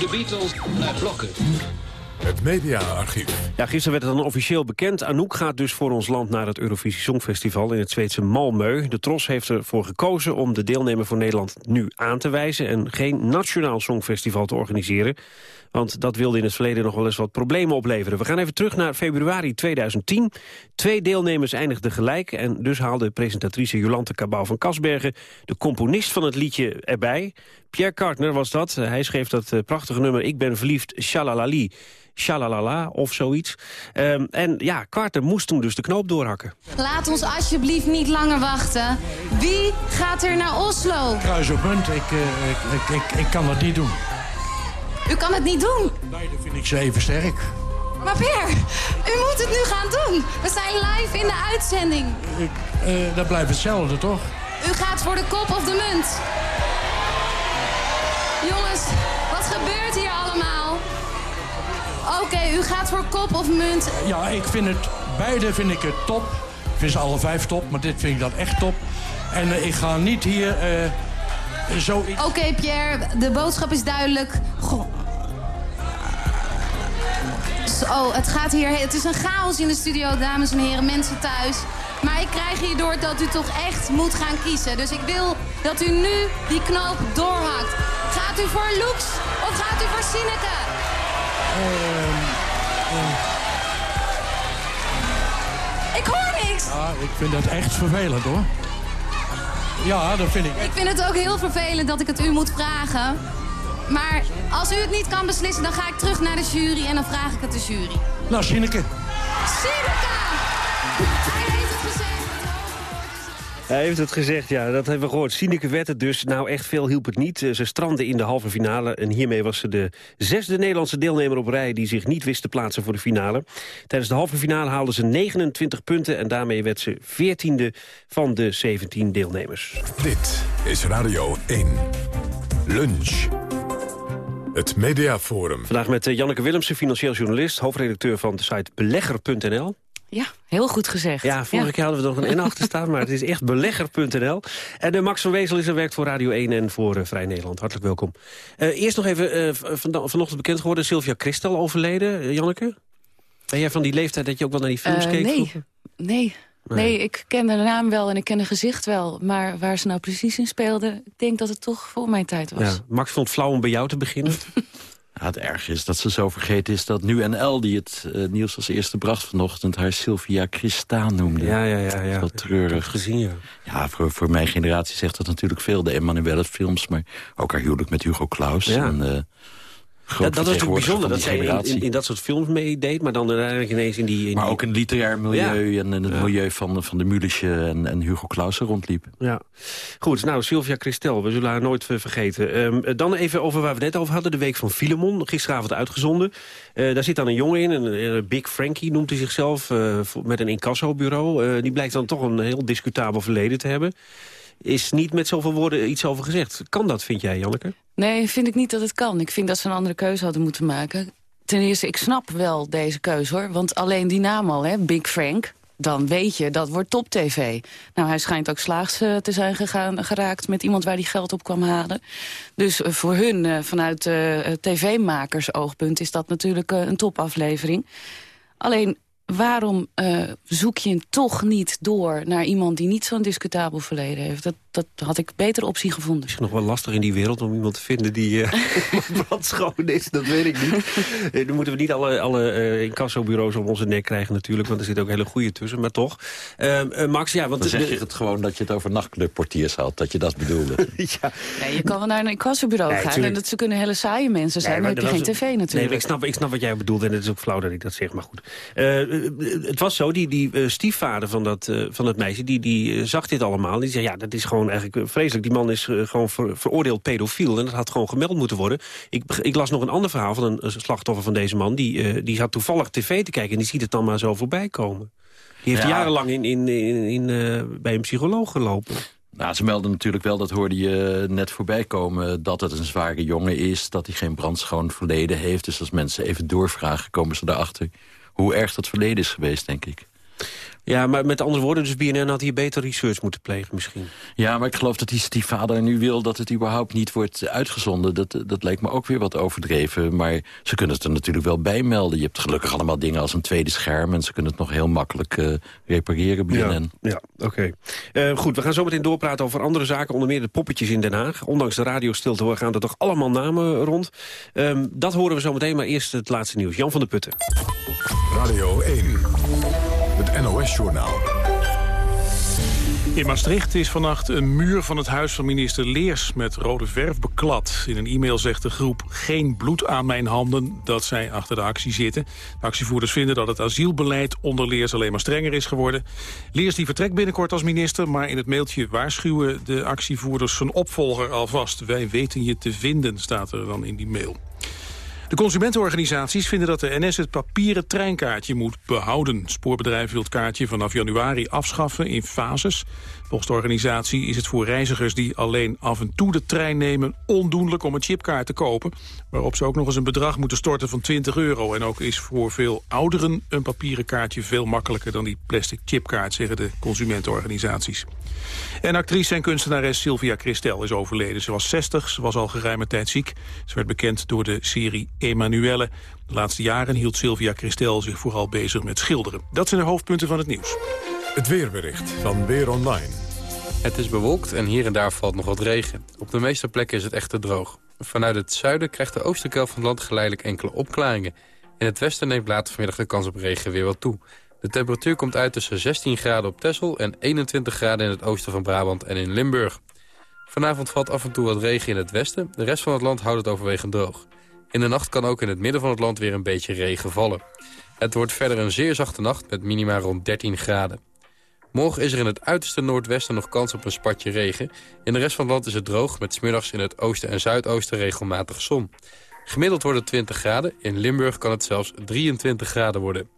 [SPEAKER 27] De Beatles naar blokken.
[SPEAKER 1] Het mediaarchief.
[SPEAKER 19] Ja, gisteren werd het dan officieel bekend. Anouk gaat dus voor ons land naar het Eurovisie Songfestival in het Zweedse Malmö. De Tros heeft ervoor gekozen om de deelnemer voor Nederland nu aan te wijzen... en geen nationaal songfestival te organiseren. Want dat wilde in het verleden nog wel eens wat problemen opleveren. We gaan even terug naar februari 2010. Twee deelnemers eindigden gelijk... en dus haalde presentatrice Jolante Cabau van Kasbergen... de componist van het liedje erbij. Pierre Kartner was dat. Hij schreef dat eh, prachtige nummer Ik ben verliefd, shalalali shalalala of zoiets. Um, en ja, Carter moest toen dus de knoop doorhakken.
[SPEAKER 28] Laat ons alsjeblieft niet langer wachten. Wie gaat er naar Oslo?
[SPEAKER 29] Kruis op munt, ik, uh, ik, ik, ik, ik kan dat niet doen.
[SPEAKER 28] U kan het niet doen?
[SPEAKER 29] Beide vind ik ze even sterk.
[SPEAKER 28] Maar Pierre, u moet het nu gaan doen. We zijn live in de uitzending.
[SPEAKER 29] Ik, uh, dat blijft hetzelfde, toch?
[SPEAKER 28] U gaat voor de kop of de munt. Jongens, wat gebeurt hier allemaal? Oké, okay, u gaat voor kop of munt.
[SPEAKER 29] Ja, ik vind het, beide vind ik het top. Ik vind ze alle vijf top, maar dit vind ik dan echt top. En uh, ik ga niet hier... Uh,
[SPEAKER 28] Oké, okay, Pierre, de boodschap is duidelijk. Goh. Zo, het gaat hier... Het is een chaos in de studio, dames en heren, mensen thuis. Maar ik krijg hierdoor dat u toch echt moet gaan kiezen. Dus ik wil dat u nu die knoop doorhakt. Gaat u voor Lux of gaat u voor Sineke? Uh. Ik hoor niks.
[SPEAKER 29] Ja, ik vind dat echt vervelend, hoor. Ja, dat vind ik.
[SPEAKER 28] Ik vind het ook heel vervelend dat ik het u moet vragen. Maar als u het niet kan beslissen, dan ga ik terug naar de jury en dan vraag ik het de jury.
[SPEAKER 29] Nou, Sineke.
[SPEAKER 28] Sineke! Hij heeft het gezegd.
[SPEAKER 19] Hij heeft het gezegd, ja, dat hebben we gehoord. Sineke werd het dus. Nou, echt veel hielp het niet. Ze strandde in de halve finale en hiermee was ze de zesde Nederlandse deelnemer op rij... die zich niet wist te plaatsen voor de finale. Tijdens de halve finale haalde ze 29 punten... en daarmee werd ze 14e van de 17 deelnemers.
[SPEAKER 1] Dit is Radio 1. Lunch. Het Mediaforum.
[SPEAKER 19] Vandaag met Janneke Willemsen, financieel journalist... hoofdredacteur van de site belegger.nl.
[SPEAKER 16] Ja, heel goed gezegd.
[SPEAKER 19] Ja, vorige ja. keer hadden we er nog een N achter staan, maar het is echt belegger.nl. En uh, Max van Wezel is er werkt voor Radio 1 en voor uh, Vrij Nederland. Hartelijk welkom. Uh, eerst nog even, van, vanochtend bekend geworden, Sylvia Christel overleden. Janneke? Ben jij van die leeftijd dat je ook wel naar die films keek?
[SPEAKER 16] Nee, nee. Nee. nee, ik ken de naam wel en ik ken het gezicht wel. Maar waar ze nou precies in speelde, ik denk dat het toch voor mijn tijd was.
[SPEAKER 19] Ja, Max vond het flauw om bij jou te beginnen. <laughs>
[SPEAKER 30] Ja, het erg is dat ze zo vergeten is dat nu NL, die het uh, nieuws als eerste bracht vanochtend... haar Sylvia Christa noemde.
[SPEAKER 19] Ja, ja, ja. ja.
[SPEAKER 30] Dat treurig.
[SPEAKER 19] gezien, ja.
[SPEAKER 30] Ja, voor, voor mijn generatie zegt dat natuurlijk veel. De Emanuelle films, maar ook haar huwelijk met Hugo Claus.
[SPEAKER 19] Ja.
[SPEAKER 30] En, uh,
[SPEAKER 19] dat, dat was toch bijzonder dat zij in, in, in, dat soort films meedeed... maar dan uiteindelijk ineens in die... In
[SPEAKER 30] maar
[SPEAKER 19] die...
[SPEAKER 30] ook in het literair milieu ja. en in het ja. milieu van, van de Mulische en, en Hugo Clausen rondliep.
[SPEAKER 19] Ja. Goed, nou, Sylvia Christel, we zullen haar nooit vergeten. Um, dan even over waar we net over hadden, de Week van Filemon. Gisteravond uitgezonden. Uh, daar zit dan een jongen in, een, een Big Frankie noemt hij zichzelf... Uh, met een incassobureau. Uh, die blijkt dan toch een heel discutabel verleden te hebben is niet met zoveel woorden iets over gezegd. Kan dat, vind jij, Janneke?
[SPEAKER 16] Nee, vind ik niet dat het kan. Ik vind dat ze een andere keuze hadden moeten maken. Ten eerste, ik snap wel deze keuze, hoor. Want alleen die naam al, hè, Big Frank... dan weet je, dat wordt top-tv. Nou, hij schijnt ook slaags eh, te zijn gegaan, geraakt met iemand waar hij geld op kwam halen. Dus eh, voor hun, uh, vanuit tv-makers oogpunt, is dat natuurlijk een topaflevering. Alleen, waarom uh, zoek je toch niet door naar iemand die niet zo'n discutabel verleden heeft? Dat, dat had ik beter optie gevonden.
[SPEAKER 19] Is het nog wel lastig in die wereld om iemand te vinden die <laughs> <laughs> uh, brandschoon is? Dat weet ik niet. Uh, dan moeten we niet alle, alle uh, incassobureaus op onze nek krijgen natuurlijk, want er zit ook hele goede tussen, maar toch. Max, ja, want...
[SPEAKER 30] Dan zeg je het gewoon dat je het over nachtclubportiers had, dat je dat bedoelde. <laughs>
[SPEAKER 16] ja. Nee, je kan wel naar een incassobureau nee, gaan tuurlijk. en dat ze kunnen hele saaie mensen zijn, nee, maar, maar dan heb je geen tv natuurlijk.
[SPEAKER 19] Nee, ik snap, ik snap wat jij bedoelt en het is ook flauw dat ik dat zeg, maar goed. Het was zo, die, die stiefvader van dat, van het meisje, die, die zag dit allemaal. Die zei, ja, dat is gewoon eigenlijk vreselijk. Die man is gewoon ver, veroordeeld pedofiel en dat had gewoon gemeld moeten worden. Ik, ik las nog een ander verhaal van een, slachtoffer van deze man. Die, die had toevallig tv te kijken en die ziet het dan maar zo voorbij komen. Die heeft ja. jarenlang in, in, in, in uh, bij een psycholoog gelopen.
[SPEAKER 30] Nou, ze melden natuurlijk wel, dat hoorde je net voorbij komen... dat het een zware jongen is, dat hij geen brandschoon verleden heeft. Dus als mensen even doorvragen, komen ze erachter... hoe erg dat verleden is geweest, denk ik.
[SPEAKER 19] Ja, maar met andere woorden, dus BNN had hier beter research moeten plegen misschien.
[SPEAKER 30] Ja, maar ik geloof dat die stiefvader nu wil dat het überhaupt niet wordt uitgezonden. Dat, dat lijkt me ook weer wat overdreven. Maar ze kunnen het er natuurlijk wel bij melden. Je hebt gelukkig allemaal dingen als een tweede scherm... en ze kunnen het nog heel makkelijk uh, repareren, BNN.
[SPEAKER 19] Ja, ja oké. Okay. Uh, goed, we gaan zo meteen doorpraten over andere zaken. Onder meer de poppetjes in Den Haag. Ondanks de radiostilte gaan er toch allemaal namen rond. Um, dat horen we zo meteen, maar eerst het laatste nieuws. Jan van der Putten.
[SPEAKER 1] Radio 1. Het NOS-journaal.
[SPEAKER 2] In Maastricht is vannacht een muur van het huis van minister Leers met rode verf beklad. In een e-mail zegt de groep geen bloed aan mijn handen dat zij achter de actie zitten. De actievoerders vinden dat het asielbeleid onder Leers alleen maar strenger is geworden. Leers die vertrekt binnenkort als minister, maar in het mailtje waarschuwen de actievoerders zijn opvolger alvast. Wij weten je te vinden, staat er dan in die mail. De consumentenorganisaties vinden dat de NS het papieren treinkaartje moet behouden. Spoorbedrijf wil het kaartje vanaf januari afschaffen in fases. Volgens de organisatie is het voor reizigers die alleen af en toe de trein nemen... ondoenlijk om een chipkaart te kopen. Waarop ze ook nog eens een bedrag moeten storten van 20 euro. En ook is voor veel ouderen een papieren kaartje veel makkelijker... dan die plastic chipkaart, zeggen de consumentenorganisaties. En actrice en kunstenares Sylvia Christel is overleden. Ze was 60, ze was al geruime tijd ziek. Ze werd bekend door de serie Emanuelle. De laatste jaren hield Sylvia Christel zich vooral bezig met schilderen. Dat zijn de hoofdpunten van het nieuws.
[SPEAKER 1] Het weerbericht van Weer Online.
[SPEAKER 31] Het is bewolkt en hier en daar valt nog wat regen. Op de meeste plekken is het echter droog. Vanuit het zuiden krijgt de oosterkelf van het land geleidelijk enkele opklaringen. In het westen neemt later vanmiddag de kans op regen weer wat toe. De temperatuur komt uit tussen 16 graden op Texel en 21 graden in het oosten van Brabant en in Limburg. Vanavond valt af en toe wat regen in het westen. De rest van het land houdt het overwegend droog. In de nacht kan ook in het midden van het land weer een beetje regen vallen. Het wordt verder een zeer zachte nacht met minima rond 13 graden. Morgen is er in het uiterste noordwesten nog kans op een spatje regen. In de rest van het land is het droog met smiddags in het oosten en zuidoosten regelmatig zon. Gemiddeld wordt het 20 graden. In Limburg kan het zelfs 23 graden worden.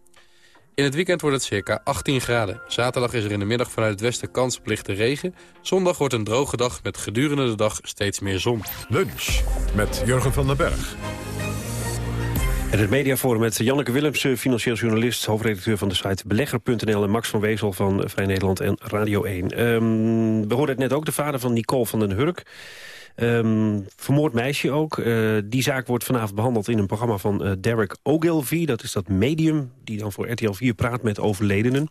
[SPEAKER 31] In het weekend wordt het circa 18 graden. Zaterdag is er in de middag vanuit het westen kans op lichte regen. Zondag wordt een droge dag met gedurende de dag steeds meer zon.
[SPEAKER 1] Lunch met Jurgen van den Berg.
[SPEAKER 19] En het mediaforum met Janneke Willems, financieel journalist... hoofdredacteur van de site belegger.nl... en Max van Wezel van Vrij Nederland en Radio 1. Um, we hoorden het net ook, de vader van Nicole van den Hurk... Um, vermoord meisje ook. Uh, die zaak wordt vanavond behandeld in een programma van uh, Derek Ogilvie. Dat is dat medium die dan voor RTL 4 praat met overledenen.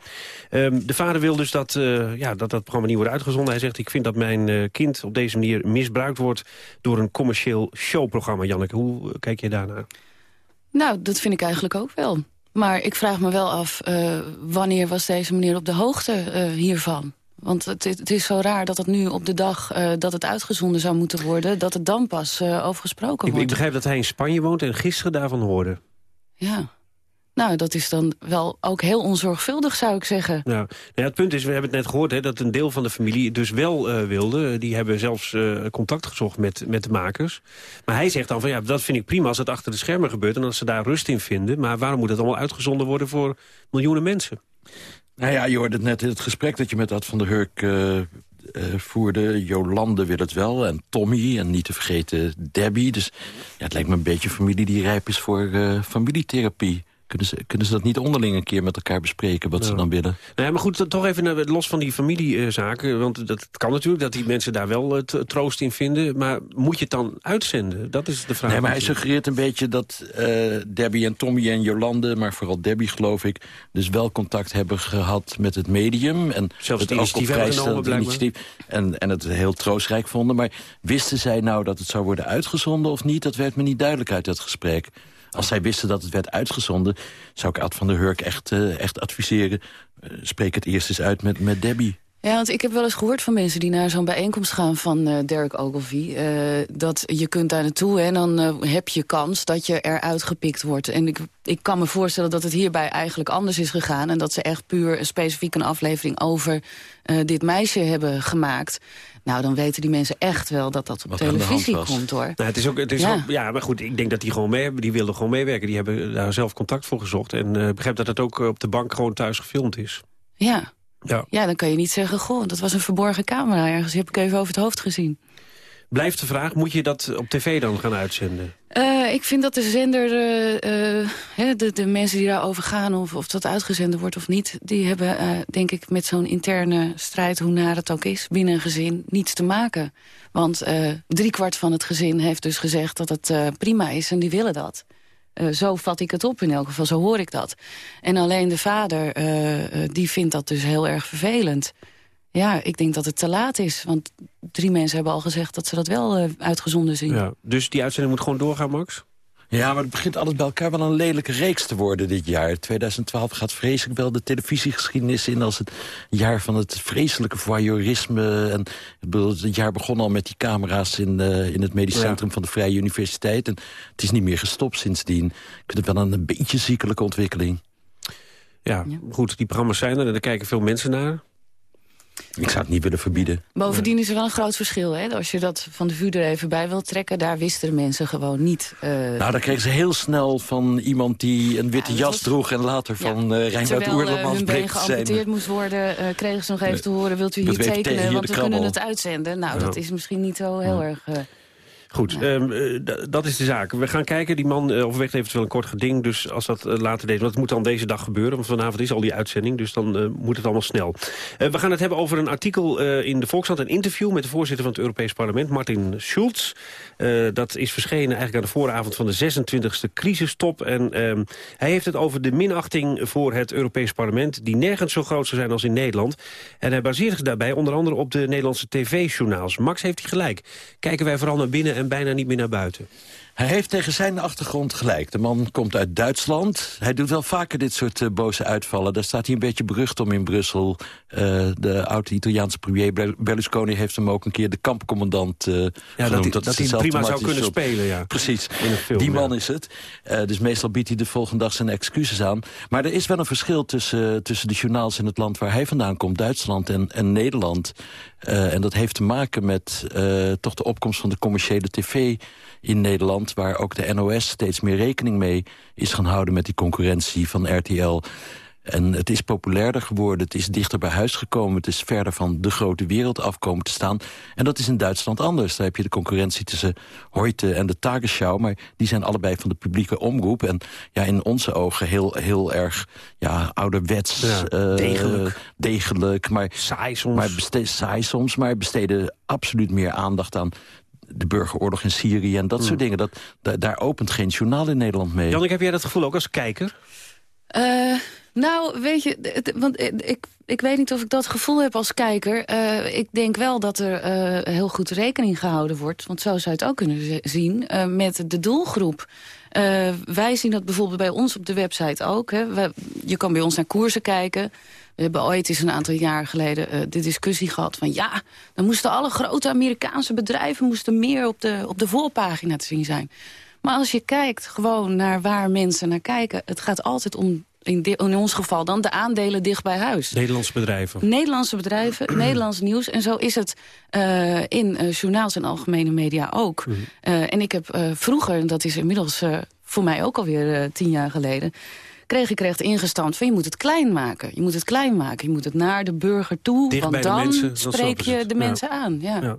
[SPEAKER 19] Um, de vader wil dus dat, uh, ja, dat dat programma niet wordt uitgezonden. Hij zegt, ik vind dat mijn kind op deze manier misbruikt wordt... door een commercieel showprogramma. Janneke, hoe kijk je daarnaar?
[SPEAKER 16] Nou, dat vind ik eigenlijk ook wel. Maar ik vraag me wel af, wanneer was deze meneer op de hoogte hiervan? Want het, het, is zo raar dat het nu op de dag uh, dat het uitgezonden zou moeten worden... dat het dan pas uh, over gesproken
[SPEAKER 19] ik,
[SPEAKER 16] wordt.
[SPEAKER 19] Ik begrijp dat hij in Spanje woont en gisteren daarvan hoorde.
[SPEAKER 16] Ja. Nou, dat is dan wel ook heel onzorgvuldig, zou ik zeggen.
[SPEAKER 19] Nou, nou ja, het punt is, we hebben het net gehoord... Hè, dat een deel van de familie dus wel uh, wilde. Die hebben zelfs uh, contact gezocht met, met de makers. Maar hij zegt dan van, ja, dat vind ik prima als het achter de schermen gebeurt... en als ze daar rust in vinden. Maar waarom moet het allemaal uitgezonden worden voor miljoenen mensen?
[SPEAKER 30] Nou ja, je hoorde het net in het gesprek dat je met dat van der Hurk uh, uh, voerde. Jolande wil het wel en Tommy en niet te vergeten Debbie. Dus ja, het lijkt me een beetje familie die rijp is voor uh, familietherapie. Kunnen ze, kunnen ze dat niet onderling een keer met elkaar bespreken, wat ze dan willen?
[SPEAKER 19] Nou ja, maar goed, toch even los van die familiezaken. Want dat kan natuurlijk dat die mensen daar wel eh, troost in vinden. Maar moet je het dan uitzenden? Dat is de vraag.
[SPEAKER 30] Nee, maar hij suggereert een beetje dat eh, Debbie en Tommy en Jolande... maar vooral Debbie, geloof ik, dus wel contact hebben gehad met het medium. En
[SPEAKER 19] Zelfs het initiatief hebben
[SPEAKER 30] en, en het heel troostrijk vonden. Maar wisten zij nou dat het zou worden uitgezonden of niet? Dat werd me niet duidelijk uit dat gesprek. Als zij wisten dat het werd uitgezonden... zou ik Ad van der Hurk echt, eh, echt adviseren... eh, spreek het eerst eens uit met, met Debbie.
[SPEAKER 16] Ja, want ik heb wel eens gehoord van mensen die naar zo'n bijeenkomst gaan van eh Derek Ogilvie. eh, dat je kunt daar naartoe en dan eh, heb je kans dat je eruit gepikt wordt. En ik, ik kan me voorstellen dat het hierbij eigenlijk anders is gegaan. En dat ze echt puur specifiek een aflevering over eh, dit meisje hebben gemaakt. Nou, dan weten die mensen echt wel dat dat op
[SPEAKER 19] Wat
[SPEAKER 16] televisie komt, hoor.
[SPEAKER 19] Nou, het is ook, het is
[SPEAKER 16] Ja.
[SPEAKER 19] ook- ja, maar goed, ik denk dat die gewoon mee hebben. Die wilden gewoon meewerken. Die hebben daar zelf contact voor gezocht. En eh begrijp dat het ook op de bank gewoon thuis gefilmd is.
[SPEAKER 16] Ja.
[SPEAKER 19] Ja.
[SPEAKER 16] ja, dan kan je niet zeggen... goh, dat was een verborgen camera ergens. Die heb ik even over het hoofd gezien.
[SPEAKER 19] Blijft de vraag, moet je dat op tv dan gaan uitzenden?
[SPEAKER 16] Eh, ik vind dat de zender, eh, eh, de, de mensen die daarover gaan... Of, of dat uitgezonden wordt of niet... die hebben, denk ik, met zo'n interne strijd... hoe naar het ook is, binnen een gezin, niets te maken. Want driekwart van het gezin heeft dus gezegd dat het prima is... en die willen dat. Eh, zo vat ik het op in elk geval, zo hoor ik dat. En alleen de vader, eh, eh, die vindt dat dus heel erg vervelend. Ja, ik denk dat het te laat is. Want drie mensen hebben al gezegd dat ze dat wel uitgezonden zien.
[SPEAKER 19] Ja. Dus die uitzending moet gewoon doorgaan, Max?
[SPEAKER 30] Ja, maar het begint alles bij elkaar wel een lelijke reeks te worden dit jaar. 2012 gaat vreselijk wel de televisiegeschiedenis in... als het jaar van het vreselijke voyeurisme. En, ik bedoel, het jaar begon al met die camera's in, eh, in het medisch
[SPEAKER 19] Ja.
[SPEAKER 30] centrum van de Vrije Universiteit. En het is niet meer gestopt sindsdien. Ik vind het wel een, een beetje ziekelijke ontwikkeling.
[SPEAKER 19] Ja, goed, die programma's zijn er en daar kijken veel mensen naar.
[SPEAKER 30] Ik zou het niet willen verbieden.
[SPEAKER 16] Bovendien is er wel een groot verschil. Hè? Als je dat van de vuur er even bij wilt trekken... daar wisten de mensen gewoon niet. eh,
[SPEAKER 30] Nou, dan kregen ze heel snel van iemand die een witte jas
[SPEAKER 16] was-
[SPEAKER 30] droeg... en later van Reinoud
[SPEAKER 16] Terwijl eh,
[SPEAKER 30] Oerlemans bleek te zijn.
[SPEAKER 16] geamputeerd moest worden... kregen ze nog even te horen, wilt u hier tekenen? Want we kunnen het uitzenden. Nou,
[SPEAKER 19] Ja.
[SPEAKER 16] dat is misschien niet zo heel erg...
[SPEAKER 19] Goed, ehm, eh, dat is de zaak. We gaan kijken. Die man eh, overweegt eventueel een kort geding. Dus als dat eh, later deze... Want het moet dan deze dag gebeuren. Want vanavond is al die uitzending. Dus dan moet het allemaal snel. We gaan het hebben over een artikel in de Volkskrant. Een interview met de voorzitter van het Europees Parlement, Martin Schulz. Dat is verschenen eigenlijk aan de vooravond van de 26e crisistop. En ehm, hij heeft het over de minachting voor het Europees Parlement... die nergens zo groot zou zijn als in Nederland. En hij baseert zich daarbij onder andere op de Nederlandse tv-journaals. Max heeft hij gelijk. Kijken wij vooral naar binnen en bijna niet meer naar buiten.
[SPEAKER 30] Hij heeft tegen zijn achtergrond gelijk. De man komt uit Duitsland. Hij doet wel vaker dit soort eh, boze uitvallen. Daar staat hij een beetje berucht om in Brussel. Eh, de oude Italiaanse premier Ber- Berlusconi heeft hem ook een keer de kampcommandant eh
[SPEAKER 19] dat
[SPEAKER 30] genoemd.
[SPEAKER 19] hij- dat
[SPEAKER 30] is
[SPEAKER 19] hij prima zou kunnen spelen, ja.
[SPEAKER 30] Precies.
[SPEAKER 19] In een film,
[SPEAKER 30] Die
[SPEAKER 19] ja.
[SPEAKER 30] man is het. Dus meestal biedt hij de volgende dag zijn excuses aan. Maar er is wel een verschil tussen, tussen de journaals in het land waar hij vandaan komt, Duitsland en, en Nederland. Eh, en dat heeft te maken met eh, toch de opkomst van de commerciële tv in Nederland... waar ook de NOS steeds meer rekening mee is gaan houden... met die concurrentie van RTL. En het is populairder geworden, het is dichter bij huis gekomen... het is verder van de grote wereld afkomen te staan. En dat is in Duitsland anders. Daar heb je de concurrentie tussen Hoyte en de Tagesschau... maar die zijn allebei van de publieke omroep. En ja, in onze ogen heel, heel erg ja, ouderwets,
[SPEAKER 19] Ja,
[SPEAKER 30] eh,
[SPEAKER 19] degelijk.
[SPEAKER 30] degelijk. Maar,
[SPEAKER 19] saai soms.
[SPEAKER 30] Maar saai soms, maar besteden absoluut meer aandacht aan de burgeroorlog in Syrië en dat soort dingen. Dat, da- daar opent geen journaal in Nederland mee.
[SPEAKER 19] Janneke, heb jij dat gevoel ook als kijker?
[SPEAKER 16] Eh, nou, weet je, want ik, ik weet niet of ik dat gevoel heb als kijker. Eh, ik denk wel dat er eh, heel goed rekening gehouden wordt... want zo zou je het ook kunnen zien, eh, met de doelgroep. Eh, wij zien dat bijvoorbeeld bij ons op de website ook. Hè. Je kan bij ons naar koersen kijken... We hebben ooit eens een aantal jaar geleden eh, de discussie gehad van... ja, dan moesten alle grote Amerikaanse bedrijven moesten meer op de, op de voorpagina te zien zijn. Maar als je kijkt gewoon naar waar mensen naar kijken... het gaat altijd om, in, in ons geval dan, de aandelen dicht bij huis.
[SPEAKER 19] Nederlandse bedrijven.
[SPEAKER 16] Nederlandse bedrijven, <clears throat> Nederlands nieuws. En zo is het eh, in eh, journaals en algemene media ook. Eh, en ik heb vroeger, en dat is inmiddels voor mij ook alweer tien jaar geleden... kreeg ik recht ingestampt van je moet het klein maken. Je moet het klein maken, je moet het naar de burger toe.
[SPEAKER 19] Dicht
[SPEAKER 16] want dan
[SPEAKER 19] mensen,
[SPEAKER 16] spreek je de
[SPEAKER 19] Ja.
[SPEAKER 16] mensen aan. Ja.
[SPEAKER 19] Ja.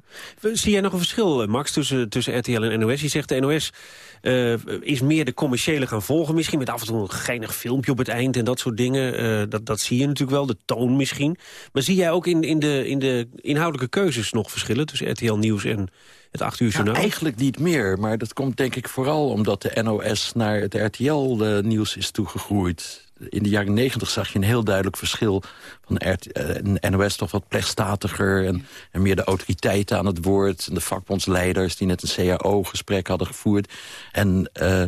[SPEAKER 19] Zie jij nog een verschil, Max, tussen, tussen RTL en NOS? Je zegt de NOS eh, is meer de commerciële gaan volgen. Misschien met af en toe een geinig filmpje op het eind en dat soort dingen. Eh, dat, dat zie je natuurlijk wel, de toon misschien. Maar zie jij ook in, in, de, in de inhoudelijke keuzes nog verschillen... tussen RTL Nieuws en het 8 uur
[SPEAKER 30] Nou,
[SPEAKER 19] journaal?
[SPEAKER 30] eigenlijk niet meer, maar dat komt denk ik vooral omdat de NOS naar het RTL-nieuws is toegegroeid. In de jaren negentig zag je een heel duidelijk verschil van eh, een NOS toch wat plechtstatiger en, en meer de autoriteiten aan het woord. En de vakbondsleiders die net een CAO-gesprek hadden gevoerd. En eh,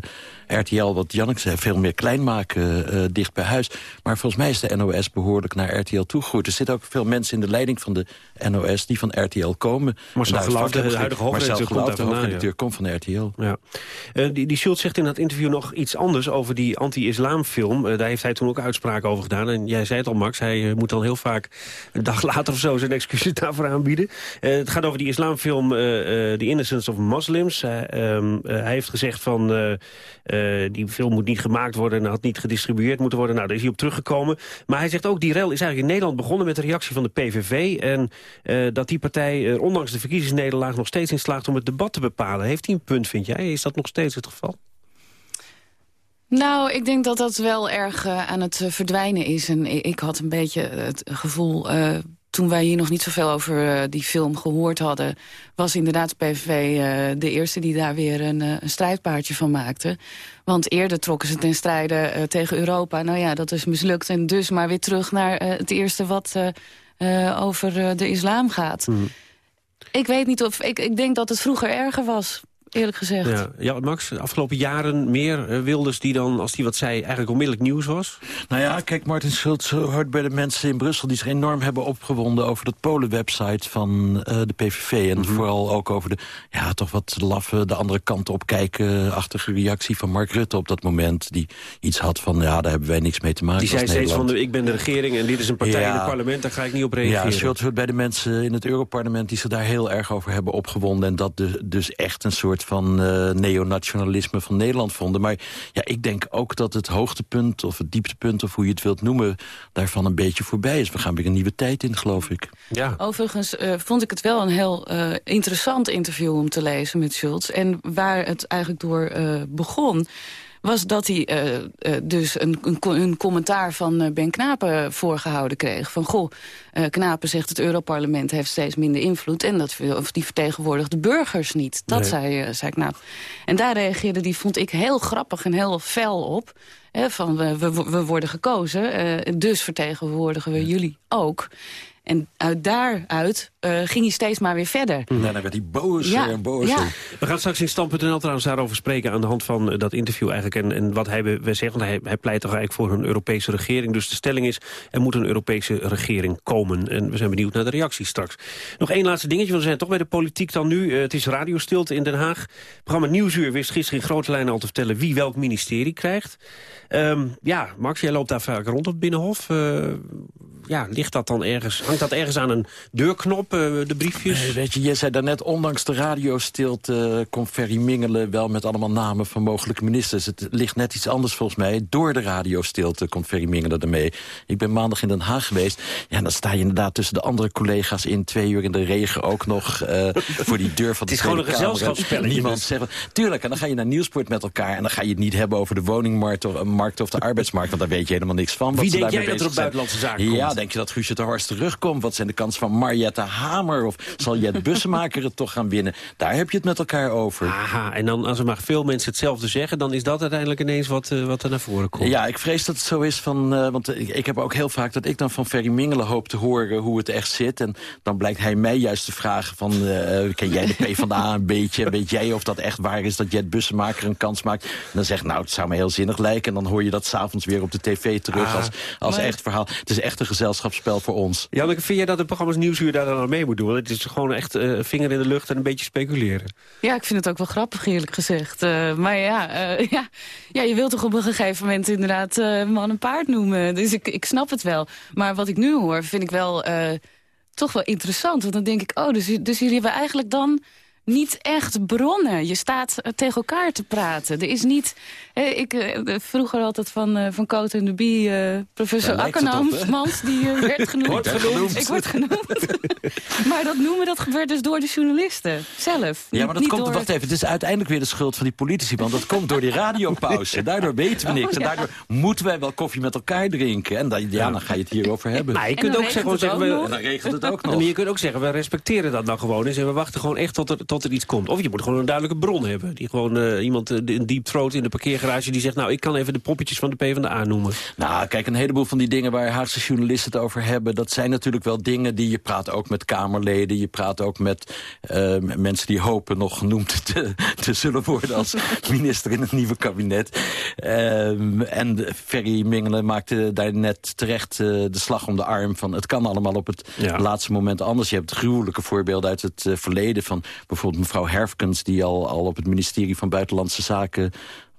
[SPEAKER 30] RTL, wat Janneke zei, veel meer klein maken eh, dicht bij huis. Maar volgens mij is de NOS behoorlijk naar RTL toegegroeid. Er zitten ook veel mensen in de leiding van de NOS die van RTL komen.
[SPEAKER 19] Marcel Geloof,
[SPEAKER 30] vak
[SPEAKER 19] de huidige hoofdredacteur, komt
[SPEAKER 30] Geloof,
[SPEAKER 19] daar
[SPEAKER 30] de
[SPEAKER 19] vandaan,
[SPEAKER 30] hoofdredacteur,
[SPEAKER 19] ja.
[SPEAKER 30] komt van RTL.
[SPEAKER 19] Ja. Eh, die, die Schultz zegt in dat interview nog iets anders over die anti-islamfilm. Eh, daar heeft hij toen ook uitspraken over gedaan. En jij zei het al, Max, hij eh, dan heel vaak een dag later of zo zijn excuses daarvoor aanbieden. Eh, het gaat over die islamfilm eh, The Innocence of Muslims. Eh, ehm, eh, hij heeft gezegd van die film moet niet gemaakt worden en had niet gedistribueerd moeten worden. Nou, daar is hij op teruggekomen. Maar hij zegt ook, die rel is eigenlijk in Nederland begonnen met de reactie van de PVV. En dat die partij ondanks de verkiezingsnederlaag nog steeds in slaagt om het debat te bepalen. Heeft hij een punt, vind jij? Is dat nog steeds het geval?
[SPEAKER 16] Nou, ik denk dat dat wel erg eh, aan het eh, verdwijnen is. En ik, had een beetje het gevoel... eh, toen wij hier nog niet zoveel over eh, die film gehoord hadden... was inderdaad de PVV eh, de eerste die daar weer een, eh, een strijdpaardje van maakte. Want eerder trokken ze ten strijde eh, tegen Europa. Nou ja, dat is mislukt. En dus maar weer terug naar eh, het eerste wat eh, eh, over eh, de islam gaat. Ik weet niet of... Ik, ik denk dat het vroeger erger was, eerlijk gezegd.
[SPEAKER 19] Ja, ja Max, de afgelopen jaren meer eh, Wilders die dan, als die wat zei, eigenlijk onmiddellijk nieuws was?
[SPEAKER 30] Nou ja, kijk, Martin Schultz hoort bij de mensen in Brussel... die zich enorm hebben opgewonden over dat Polen-website van eh, de PVV. En vooral ook over de, ja, toch wat laffe, de andere kant op kijken-achtige reactie van Mark Rutte op dat moment. Die iets had van, ja, daar hebben wij niks mee te maken
[SPEAKER 19] Die zei steeds van, ik ben de regering en dit is een partij in het parlement, daar ga ik niet op reageren.
[SPEAKER 30] Ja, Schultz hoort bij de mensen in het Europarlement... die zich daar heel erg over hebben opgewonden... en dat de- dus echt een soort van eh, neonationalisme van Nederland vonden. Maar ja, ik denk ook dat het hoogtepunt of het dieptepunt... of hoe je het wilt noemen, daarvan een beetje voorbij is. We gaan weer een nieuwe tijd in, geloof ik.
[SPEAKER 19] Ja.
[SPEAKER 16] Overigens eh, vond ik het wel een heel eh, interessant interview om te lezen met Schultz. En waar het eigenlijk door eh, begon was dat hij eh, eh, dus een, een, een commentaar van eh, Ben Knapen voorgehouden kreeg. Van, goh, Knapen zegt het Europarlement heeft steeds minder invloed... en dat, of die vertegenwoordigt de burgers niet. Dat
[SPEAKER 32] Nee.
[SPEAKER 16] zei, zei Knapen. En daar reageerde die, vond ik, heel grappig en heel fel op. Hè, van, we, we, we worden gekozen, dus vertegenwoordigen we jullie ook. En uit daaruit eh, ging hij steeds maar weer verder.
[SPEAKER 30] Ja, dan werd hij boos
[SPEAKER 16] Ja,
[SPEAKER 30] en boos.
[SPEAKER 16] ja.
[SPEAKER 19] We gaan straks in Stand.nl trouwens daarover spreken... aan de hand van eh, dat interview eigenlijk. En, en wat hij we zegt, want hij, hij pleit toch eigenlijk voor een Europese regering. Dus de stelling is, er moet een Europese regering komen. En we zijn benieuwd naar de reacties straks. Nog één laatste dingetje, want we zijn toch bij de politiek dan nu. Eh, het is radiostilte in Den Haag. Het programma Nieuwsuur wist gisteren in grote lijnen al te vertellen... wie welk ministerie krijgt. Ehm, ja, Max, jij loopt daar vaak rond op het Binnenhof. Eh, ja, ligt dat dan ergens, hangt dat ergens aan een deurknop, eh, de briefjes?
[SPEAKER 30] Nee, weet je, je zei daarnet, ondanks de radiostilte eh, komt Ferry Mingelen wel met allemaal namen van mogelijke ministers. Het ligt net iets anders volgens mij. Door de radiostilte komt Ferry Mingelen ermee. Ik ben maandag in Den Haag geweest. Ja, dan sta je inderdaad tussen de andere collega's in twee uur in de regen ook nog eh, voor die deur van <laughs> de
[SPEAKER 19] Het is gewoon een
[SPEAKER 30] Niemand
[SPEAKER 19] dus.
[SPEAKER 30] zegt, tuurlijk, en dan ga je naar Nieuwsport met elkaar en dan ga je het niet hebben over de woningmarkt of, markt of de arbeidsmarkt, want daar weet je helemaal niks van.
[SPEAKER 19] Wie denk jij dat er op buitenlandse zaken
[SPEAKER 30] Ja,
[SPEAKER 19] komt?
[SPEAKER 30] Denk je dat Guusje de Horst terugkomt? Wat zijn de kansen van Mariette Hamer? Of zal Jet <laughs> Bussemaker het toch gaan winnen? Daar heb je het met elkaar over.
[SPEAKER 19] Aha, en dan als er maar veel mensen hetzelfde zeggen... dan is dat uiteindelijk ineens wat, eh, wat er naar voren komt.
[SPEAKER 30] Ja, ik vrees dat het zo is van... eh, want ik, ik heb ook heel vaak dat ik dan van Ferry Mingelen hoop te horen hoe het echt zit. En dan blijkt hij mij juist te vragen van... eh, ken jij de PvdA een beetje? Weet jij of dat echt waar is dat Jet Bussemaker een kans maakt? En dan zegt nou, het zou me heel zinnig lijken. En dan hoor je dat s'avonds weer op de tv terug
[SPEAKER 19] Ah,
[SPEAKER 30] als, als
[SPEAKER 19] maar-
[SPEAKER 30] echt verhaal. Het is echt een gezelschapsspel voor ons.
[SPEAKER 19] Janneke, vind jij dat het programma's Nieuwsuur daar dan aan mee moet doen? Het is gewoon echt eh, vinger in de lucht en een beetje speculeren.
[SPEAKER 16] Ja, ik vind het ook wel grappig, eerlijk gezegd. Eh, maar ja, eh, <laughs> ja, ja, je wilt toch op een gegeven moment inderdaad eh, man en paard noemen. Dus ik, ik snap het wel. Maar wat ik nu hoor, vind ik wel eh, toch wel interessant. Want dan denk ik, oh, dus, dus jullie hebben eigenlijk dan niet echt bronnen. Je staat eh, tegen elkaar te praten. Er is niet... eh, ik eh, vroeger altijd van, eh, van Cote en de Bie, eh, professor? Akkermans, die werd <laughs> genoemd. Ik word genoemd. <laughs> maar dat noemen, dat gebeurt dus door de journalisten zelf.
[SPEAKER 30] Ja, maar dat komt,
[SPEAKER 16] door...
[SPEAKER 30] wacht even, het is uiteindelijk weer de schuld van die politici, want dat komt door die radiopauze. <laughs> Daardoor weten we niks. En
[SPEAKER 16] Oh, ja.
[SPEAKER 30] daardoor moeten wij wel koffie met elkaar drinken. En dan, ja, dan ga je het hierover hebben.
[SPEAKER 19] Maar je kunt ook zeggen, zeggen we,
[SPEAKER 30] En dan regelt het ook nog.
[SPEAKER 19] Maar je kunt ook zeggen, we respecteren dat nou gewoon eens... en we wachten gewoon echt tot er, tot er iets komt. Of je moet gewoon een duidelijke bron hebben. Die gewoon eh, iemand, eh, een deep throat in de parkeergarage... die zegt, nou, ik kan even de poppetjes van de PvdA noemen.
[SPEAKER 30] Nou, kijk, een heleboel van die dingen waar Haagse journalisten het over hebben... dat zijn natuurlijk wel dingen die je praat ook met Kamerleden. Je praat ook met eh, mensen die hopen nog genoemd te, te zullen worden... als <laughs> minister in het nieuwe kabinet. Ehm, en Ferry Mingelen maakte daar net terecht eh, de slag om de arm van... het kan allemaal op het laatste moment anders. Je hebt gruwelijke voorbeelden uit het verleden van bijvoorbeeld mevrouw Herfkens... die al, al op het ministerie van Buitenlandse Zaken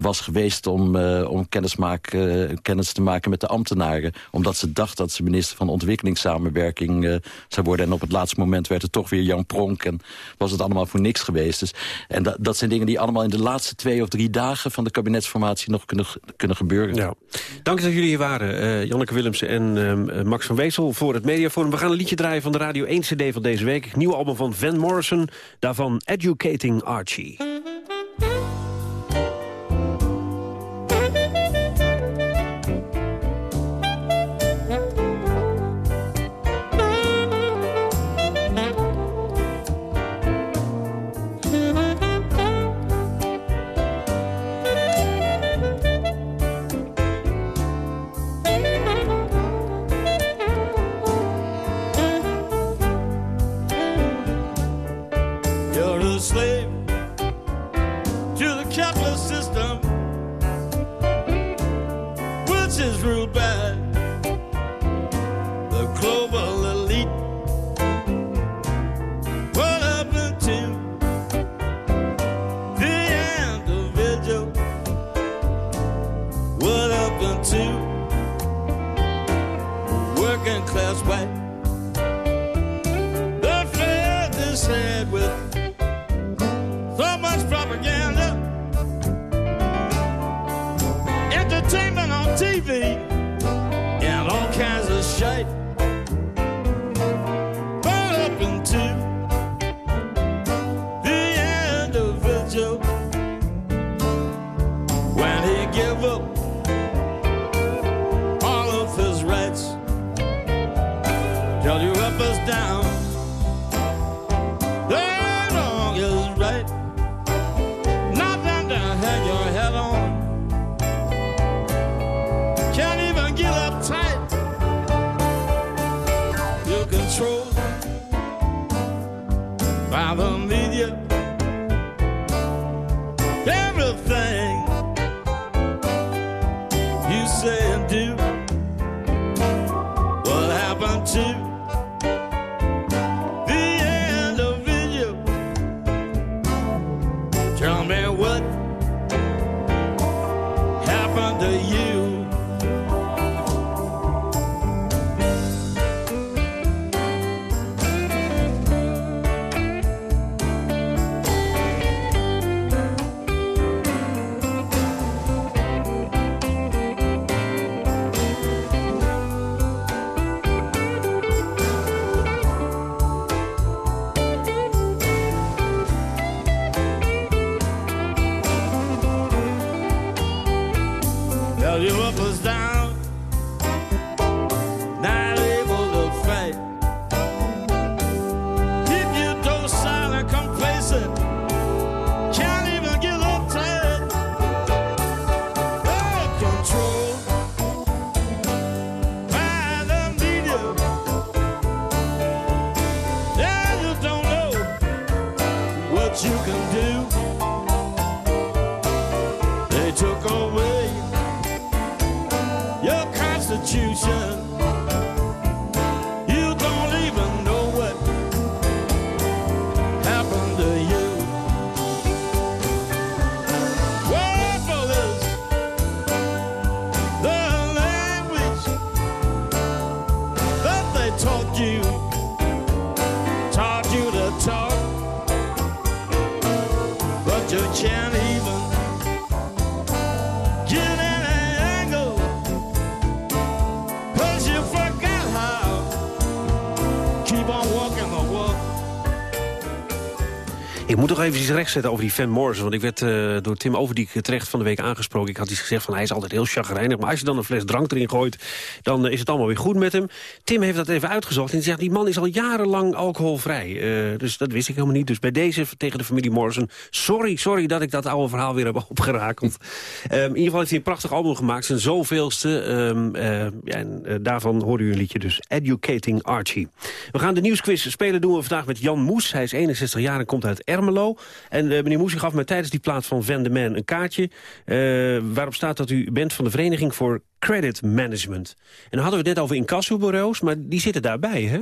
[SPEAKER 30] was geweest om, eh, om kennis, eh, kennis te maken met de ambtenaren. Omdat ze dacht dat ze minister van Ontwikkelingssamenwerking eh, zou worden. En op het laatste moment werd het toch weer Jan Pronk. En was het allemaal voor niks geweest. Dus, en dat, zijn dingen die allemaal in de laatste twee of drie dagen... van de kabinetsformatie nog kunnen, kunnen gebeuren.
[SPEAKER 19] Ja. Dank dat jullie hier waren, eh, Janneke Willemsen en Max van Wezel... voor het Mediaforum. We gaan een liedje draaien van de Radio 1 CD van deze week. Nieuw album van Van Morrison, daarvan Educating Archie.
[SPEAKER 32] To
[SPEAKER 19] moet toch even iets rechtzetten over die Van Morrison. Want ik werd eh, door Tim Overdiek terecht van de week aangesproken. Ik had iets gezegd van hij is altijd heel chagrijnig. Maar als je dan een fles drank erin gooit, dan eh, is het allemaal weer goed met hem. Tim heeft dat even uitgezocht en die zegt... die man is al jarenlang alcoholvrij. Eh, dus dat wist ik helemaal niet. Dus bij deze tegen de familie Morrison... sorry, sorry dat ik dat oude verhaal weer heb <laughs> opgerakeld. Ehm, in ieder geval heeft hij een prachtig album gemaakt. Zijn zoveelste. Ja, en daarvan hoorde u een liedje dus. Educating Archie. We gaan de nieuwsquiz spelen doen we vandaag met Jan Moes. Hij is 61 jaar en komt uit Ermelo. En eh, meneer Moes, u gaf mij tijdens die plaat van Van de Man een kaartje... eh, waarop staat dat u bent van de Vereniging voor Credit Management. En dan hadden we het net over incassobureaus, maar die zitten daarbij, hè?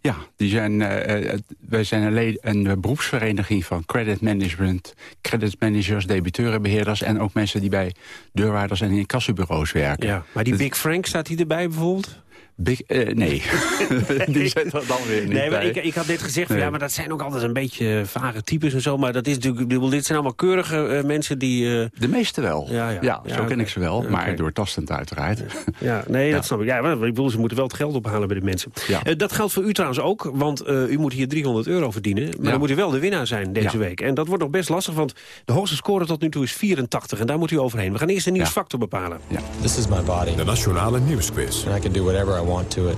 [SPEAKER 33] Ja, die zijn, eh, wij zijn een, een beroepsvereniging van credit management, credit managers, debiteurenbeheerders en ook mensen die bij deurwaarders en incassobureaus werken.
[SPEAKER 19] Ja, maar die Big Frank, staat hij erbij bijvoorbeeld?
[SPEAKER 33] Big, eh, nee, <laughs> die zit dan weer niet
[SPEAKER 19] Nee, maar
[SPEAKER 33] bij.
[SPEAKER 19] ik, ik had net gezegd, van,
[SPEAKER 33] Nee.
[SPEAKER 19] ja, maar dat zijn ook altijd een beetje vage types en zo. Maar dat is natuurlijk, ik bedoel, dit zijn allemaal keurige eh, mensen die... eh,
[SPEAKER 33] De meeste wel.
[SPEAKER 19] Ja, ja.
[SPEAKER 33] Ja, zo ken ik ze wel, maar
[SPEAKER 19] Oké.
[SPEAKER 33] doortastend uiteraard.
[SPEAKER 19] Ja, nee,
[SPEAKER 33] Ja.
[SPEAKER 19] dat snap ik. Ja, maar ik bedoel, ze moeten wel het geld ophalen bij de mensen.
[SPEAKER 33] Ja.
[SPEAKER 19] Eh, dat geldt voor u trouwens ook, want eh, u moet hier 300 euro verdienen. Maar
[SPEAKER 33] Ja.
[SPEAKER 19] dan moet u wel de winnaar zijn deze
[SPEAKER 33] Ja.
[SPEAKER 19] week. En dat wordt nog best lastig, want de hoogste score tot nu toe is 84. En daar moet u overheen. We gaan eerst de nieuwsfactor bepalen.
[SPEAKER 34] This is my body.
[SPEAKER 1] De Nationale Nieuwsquiz.
[SPEAKER 34] And I can do whatever I want to it.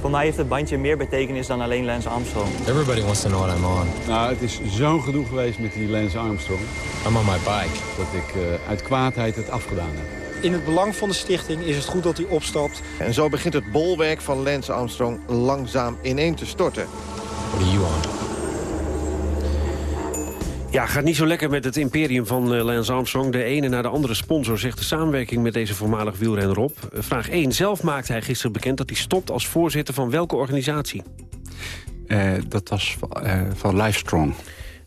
[SPEAKER 35] Voor mij heeft het bandje meer betekenis dan alleen Lance Armstrong.
[SPEAKER 34] Everybody wants to know what I'm on.
[SPEAKER 36] Nou, het is zo'n gedoe geweest met die Lance Armstrong.
[SPEAKER 34] I'm on my bike.
[SPEAKER 36] Dat ik eh, uit kwaadheid het afgedaan heb.
[SPEAKER 37] In het belang van de stichting is het goed dat hij opstapt.
[SPEAKER 25] En zo begint het bolwerk van Lance Armstrong langzaam ineen te storten.
[SPEAKER 34] What are you on?
[SPEAKER 19] Ja, gaat niet zo lekker met het imperium van eh, Lance Armstrong. De ene naar de andere sponsor zegt de samenwerking met deze voormalig wielrenner op. Eh, Vraag 1. Zelf maakte hij gisteren bekend dat hij stopt als voorzitter van welke organisatie?
[SPEAKER 33] Eh, dat was van, van Livestrong.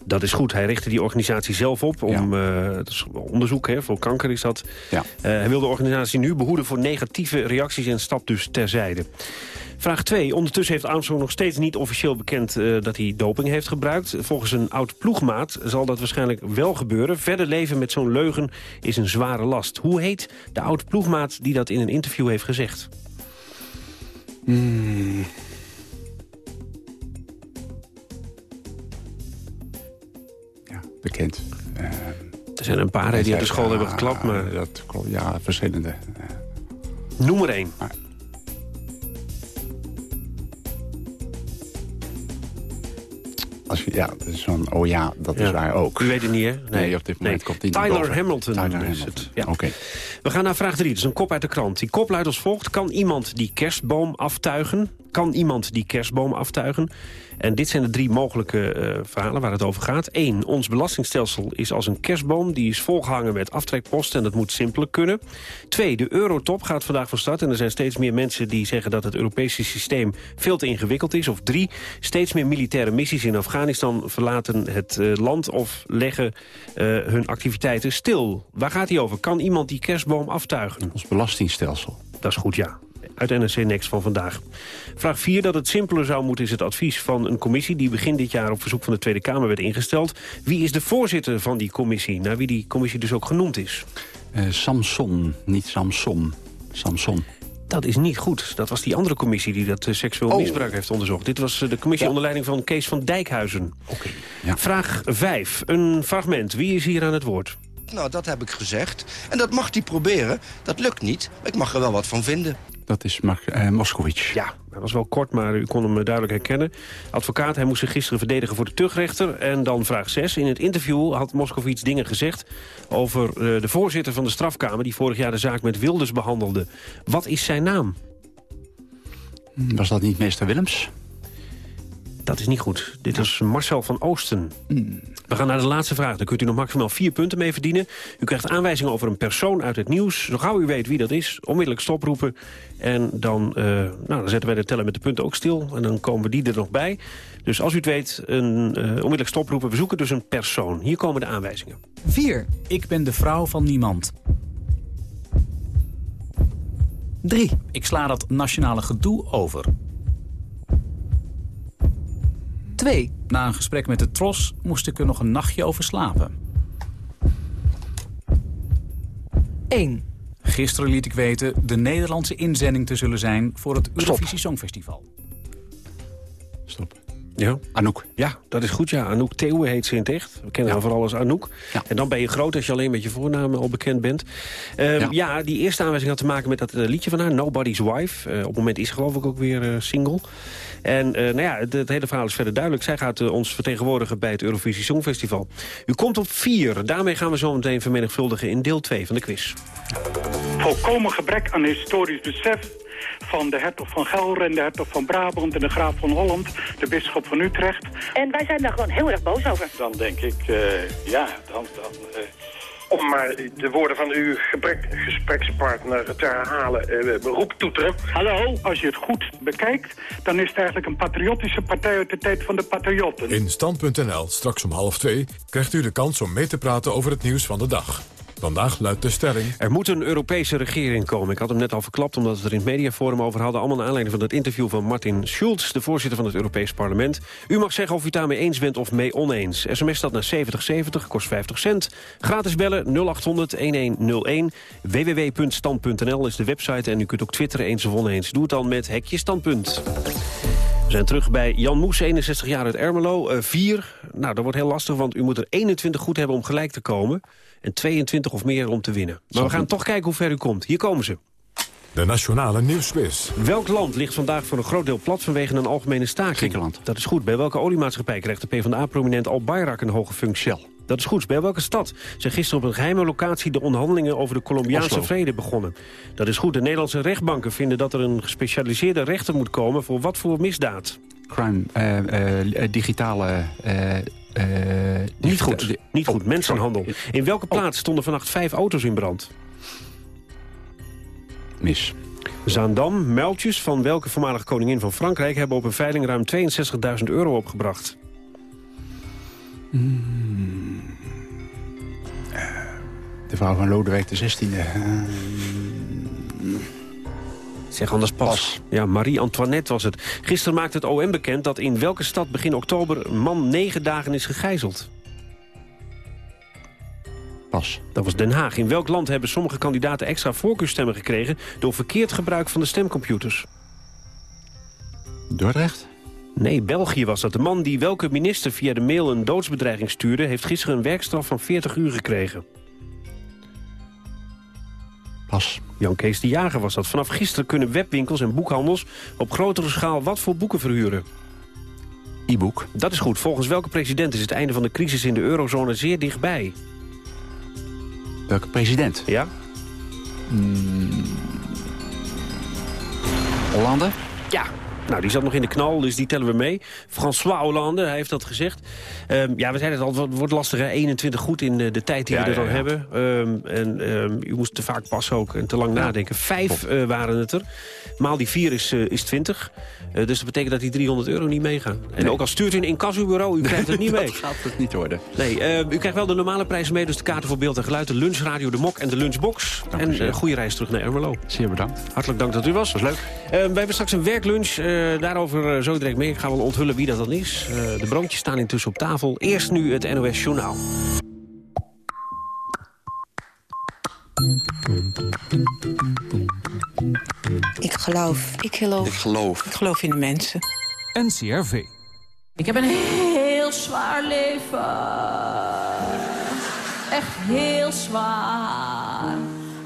[SPEAKER 19] Dat is goed. Hij richtte die organisatie zelf op. Om, dat is onderzoek hè, voor kanker is dat.
[SPEAKER 33] Ja.
[SPEAKER 19] Hij wil de organisatie nu behoeden voor negatieve reacties en stapt dus terzijde. Vraag 2. Ondertussen heeft Armstrong nog steeds niet officieel bekend eh, dat hij doping heeft gebruikt. Volgens een oud ploegmaat zal dat waarschijnlijk wel gebeuren. Verder leven met zo'n leugen is een zware last. Hoe heet de oud ploegmaat die dat in een interview heeft gezegd?
[SPEAKER 33] Hmm. Ja, bekend. Eh,
[SPEAKER 19] Er zijn een paar hè, die uit de school
[SPEAKER 33] ja,
[SPEAKER 19] hebben geklapt, maar
[SPEAKER 33] Dat, ja, verschillende.
[SPEAKER 19] noem er één.
[SPEAKER 33] Als je, ja, is zo'n, oh ja, dat is waar ook.
[SPEAKER 19] U weet het niet, hè?
[SPEAKER 33] Nee, op dit moment
[SPEAKER 19] Nee.
[SPEAKER 33] komt die niet
[SPEAKER 19] Tyler. Hamilton
[SPEAKER 33] Tyler
[SPEAKER 19] is
[SPEAKER 33] Hamilton.
[SPEAKER 19] het. Ja.
[SPEAKER 33] Oké.
[SPEAKER 19] We gaan naar vraag 3. Dat is een kop uit de krant. Die kop luidt als volgt. Kan iemand die kerstboom aftuigen? Kan iemand die kerstboom aftuigen? En dit zijn de drie mogelijke eh, verhalen waar het over gaat. 1. Ons belastingstelsel is als een kerstboom. Die is volgehangen met aftrekposten en dat moet simpeler kunnen. 2. De eurotop gaat vandaag van start. En er zijn steeds meer mensen die zeggen dat het Europese systeem veel te ingewikkeld is. Of 3. Steeds meer militaire missies in Afghanistan verlaten het eh, land of leggen eh, hun activiteiten stil. Waar gaat hij over? Kan iemand die kerstboom aftuigen?
[SPEAKER 33] Ons belastingstelsel.
[SPEAKER 19] Dat is goed, ja. Uit NRC Next van vandaag. Vraag 4. Dat het simpeler zou moeten is het advies van een commissie... die begin dit jaar op verzoek van de Tweede Kamer werd ingesteld. Wie is de voorzitter van die commissie? Naar wie die commissie dus ook genoemd is.
[SPEAKER 33] Eh, Samson, niet Samson. Samson.
[SPEAKER 19] Dat is niet goed. Dat was die andere commissie die dat eh, seksueel
[SPEAKER 33] Oh.
[SPEAKER 19] misbruik heeft onderzocht. Dit was eh, de commissie onder leiding van Kees van Dijkhuizen. Vraag 5. Een fragment. Wie is hier aan het woord?
[SPEAKER 38] Nou, dat heb ik gezegd. En dat mag hij proberen. Dat lukt niet, maar ik mag er wel wat van vinden.
[SPEAKER 33] Dat is Mark, eh, Moskowitz.
[SPEAKER 19] Ja, hij was wel kort, maar u kon hem eh, duidelijk herkennen. Advocaat, hij moest zich gisteren verdedigen voor de tuchtrechter. En dan vraag 6. In het interview had Moskowitz dingen gezegd... over eh, de voorzitter van de strafkamer... die vorig jaar de zaak met Wilders behandelde. Wat is zijn naam?
[SPEAKER 33] Was dat niet meester Willems?
[SPEAKER 19] Dat is niet goed. Dit is Marcel van Oosten. We gaan naar de laatste vraag. Daar kunt u nog maximaal vier punten mee verdienen. U krijgt aanwijzingen over een persoon uit het nieuws. Zo gauw u weet wie dat is, onmiddellijk stoproepen. En dan, eh, nou, dan zetten wij de teller met de punten ook stil. En dan komen die er nog bij. Dus als u het weet, een, eh, onmiddellijk stoproepen. We zoeken dus een persoon. Hier komen de aanwijzingen.
[SPEAKER 39] 4. Ik ben de vrouw van niemand. 3. Ik sla dat nationale gedoe over. 2. Na een gesprek met de tros moest ik er nog een nachtje over slapen. 1. Gisteren liet ik weten de Nederlandse inzending te zullen zijn... voor het Eurovisie Songfestival.
[SPEAKER 33] Stop.
[SPEAKER 19] Ja.
[SPEAKER 33] Anouk.
[SPEAKER 19] Ja, dat is goed. Ja, Anouk Theeuwen heet ze in het echt. We kennen haar vooral als Anouk. En dan ben je groot als je alleen met je voornaam al bekend bent. Ehm, ja. die eerste aanwijzing had te maken met dat eh, liedje van haar, Nobody's Wife. Eh, op het moment is ze geloof ik ook weer eh, single. En nou ja, het, het, hele verhaal is verder duidelijk. Zij gaat ons vertegenwoordigen bij het Eurovisie Songfestival. U komt op vier. Daarmee gaan we zo meteen vermenigvuldigen in deel 2 van de quiz.
[SPEAKER 40] Volkomen gebrek aan historisch besef van de hertog van Gelre en de hertog van Brabant en de graaf van Holland, de bisschop van Utrecht.
[SPEAKER 41] En wij zijn daar gewoon heel erg boos over.
[SPEAKER 40] Dan denk ik, uh, ja, dan... dan uh...
[SPEAKER 42] Om maar de woorden van uw gebrek, gesprekspartner te herhalen, beroep toeteren.
[SPEAKER 40] Hallo, als je het goed bekijkt, dan is het eigenlijk een patriotische partij uit de tijd van de patriotten.
[SPEAKER 1] In Stand.nl, straks om half twee, krijgt u de kans om mee te praten over het nieuws van de dag. Vandaag luidt de stelling...
[SPEAKER 19] Er moet een Europese regering komen. Ik had hem net al verklapt omdat we het er in het mediaforum over hadden. Allemaal naar aanleiding van het interview van Martin Schulz... de voorzitter van het Europees Parlement. U mag zeggen of u daarmee eens bent of mee oneens. SMS staat naar 7070, kost 50 cent. Gratis bellen 0800-1101. www.stand.nl is de website en u kunt ook twitteren eens of oneens. Doe het dan met Hekje Standpunt. We zijn terug bij Jan Moes, 61 jaar uit Ermelo. Uh, vier, nou dat wordt heel lastig, want u moet er 21 goed hebben om gelijk te komen en 22 of meer om te winnen. Maar we gaan toch kijken hoe ver u komt. Hier komen ze.
[SPEAKER 1] De Nationale Nieuwsquiz.
[SPEAKER 19] Welk land ligt vandaag voor een groot deel plat vanwege een algemene staking?
[SPEAKER 33] Griekenland.
[SPEAKER 19] Dat is goed. Bij welke oliemaatschappij krijgt de PvdA-prominent Al Bayrak een hoge functie? Dat is goed. Bij welke stad zijn gisteren op een geheime locatie... de onderhandelingen over de Colombiaanse vrede begonnen? Dat is goed. De Nederlandse rechtbanken vinden dat er een gespecialiseerde rechter moet komen... voor wat voor misdaad?
[SPEAKER 33] Crime, uh, uh, digitale...
[SPEAKER 19] Uh, niet goed, niet goed. Mensenhandel. In welke plaats stonden vannacht vijf auto's in brand?
[SPEAKER 33] Mis.
[SPEAKER 19] Zaandam, muiltjes van welke voormalige koningin van Frankrijk... hebben op een veiling ruim 62.000 euro opgebracht?
[SPEAKER 33] Mm. De vrouw van Lodewijk de 16e.
[SPEAKER 19] Zeg anders pas. pas. Ja, Marie-Antoinette was het. Gisteren maakte het OM bekend dat in welke stad begin oktober... een man negen dagen is gegijzeld.
[SPEAKER 33] Pas.
[SPEAKER 19] Dat was Den Haag. In welk land hebben sommige kandidaten extra voorkeurstemmen gekregen... door verkeerd gebruik van de stemcomputers?
[SPEAKER 33] Dordrecht?
[SPEAKER 19] Nee, België was dat. De man die welke minister via de mail een doodsbedreiging stuurde... heeft gisteren een werkstraf van 40 uur gekregen.
[SPEAKER 33] Pas.
[SPEAKER 19] Jan Kees de Jager was dat. Vanaf gisteren kunnen webwinkels en boekhandels op grotere schaal wat voor boeken verhuren.
[SPEAKER 33] E-book.
[SPEAKER 19] Dat is goed. Volgens welke president is het einde van de crisis in de eurozone zeer dichtbij?
[SPEAKER 33] Welke president?
[SPEAKER 19] Ja.
[SPEAKER 33] Mm. Hollande?
[SPEAKER 19] Ja, nou, die zat nog in de knal, dus die tellen we mee. François Hollande, hij heeft dat gezegd. Um, ja, we zeiden het al, het wordt lastig, hè? 21 goed in de, de tijd die
[SPEAKER 33] Ja,
[SPEAKER 19] we er dan
[SPEAKER 33] ja.
[SPEAKER 19] hebben. Um, en um, u moest te vaak passen ook en te lang nadenken. Vijf uh, waren het er. Maal die vier is, uh, is 20. Uh, dus dat betekent dat die 300 euro niet meegaan. En
[SPEAKER 33] Nee.
[SPEAKER 19] ook al stuurt u een incassobureau, u krijgt het niet <laughs> mee.
[SPEAKER 33] Dat gaat het niet worden.
[SPEAKER 19] Nee, u krijgt wel de normale prijzen mee. Dus de kaarten voor beeld en geluid, de lunchradio, de mok en de lunchbox.
[SPEAKER 33] Dank
[SPEAKER 19] en uh, goede reis terug naar Ermelo.
[SPEAKER 33] Zeer bedankt.
[SPEAKER 19] Hartelijk dank dat u was.
[SPEAKER 33] Dat was leuk.
[SPEAKER 19] Wij hebben straks een werklunch. Uh, daarover uh, zo direct mee. Ik ga wel onthullen wie dat dan is. Uh, de broodjes staan intussen op tafel. Eerst nu het NOS Journaal.
[SPEAKER 43] Ik geloof.
[SPEAKER 44] Ik geloof.
[SPEAKER 43] Ik geloof. Ik geloof in de mensen.
[SPEAKER 39] NCRV.
[SPEAKER 44] Ik heb een heel zwaar leven. Echt heel zwaar.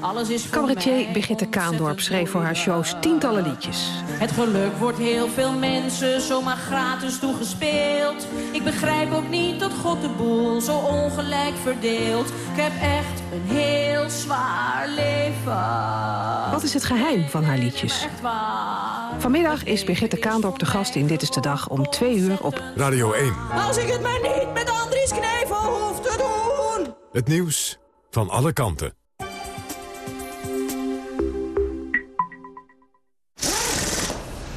[SPEAKER 44] Alles is voor
[SPEAKER 45] Cabaretier
[SPEAKER 44] mij
[SPEAKER 45] Brigitte Kaandorp schreef voor haar shows tientallen liedjes.
[SPEAKER 44] Het geluk wordt heel veel mensen zomaar gratis toegespeeld. Ik begrijp ook niet dat God de boel zo ongelijk verdeelt. Ik heb echt een heel zwaar leven.
[SPEAKER 45] Wat is het geheim van haar liedjes?
[SPEAKER 44] Echt waar.
[SPEAKER 45] Vanmiddag is Brigitte Kaandorp de gast in Dit is de Dag om twee uur op
[SPEAKER 1] Radio 1.
[SPEAKER 44] Als ik het maar niet met Andries Knevel hoef te doen.
[SPEAKER 1] Het nieuws van alle kanten.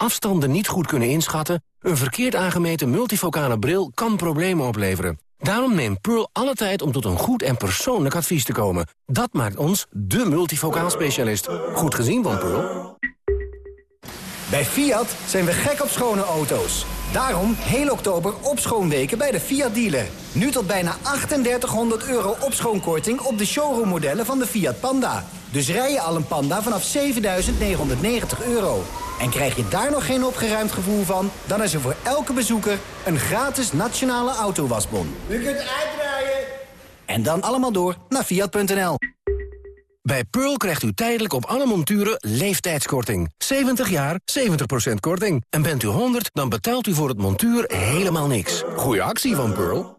[SPEAKER 14] afstanden niet goed kunnen inschatten... een verkeerd aangemeten multifocale bril kan problemen opleveren. Daarom neemt Pearl alle tijd om tot een goed en persoonlijk advies te komen. Dat maakt ons de multifocaal specialist. Goed gezien van Pearl.
[SPEAKER 18] Bij Fiat zijn we gek op schone auto's. Daarom heel oktober opschoonweken bij de Fiat dealer. Nu tot bijna 3800 euro opschoonkorting op de showroommodellen van de Fiat Panda. Dus rij je al een Panda vanaf 7990 euro. En krijg je daar nog geen opgeruimd gevoel van... dan is er voor elke bezoeker een gratis nationale autowasbon.
[SPEAKER 46] U kunt uitdraaien.
[SPEAKER 18] En dan allemaal door naar Fiat.nl.
[SPEAKER 14] Bij Pearl krijgt u tijdelijk op alle monturen leeftijdskorting. 70 jaar, 70% korting. En bent u 100, dan betaalt u voor het montuur helemaal niks. Goeie actie van Pearl.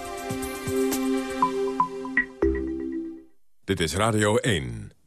[SPEAKER 1] Dit is Radio 1.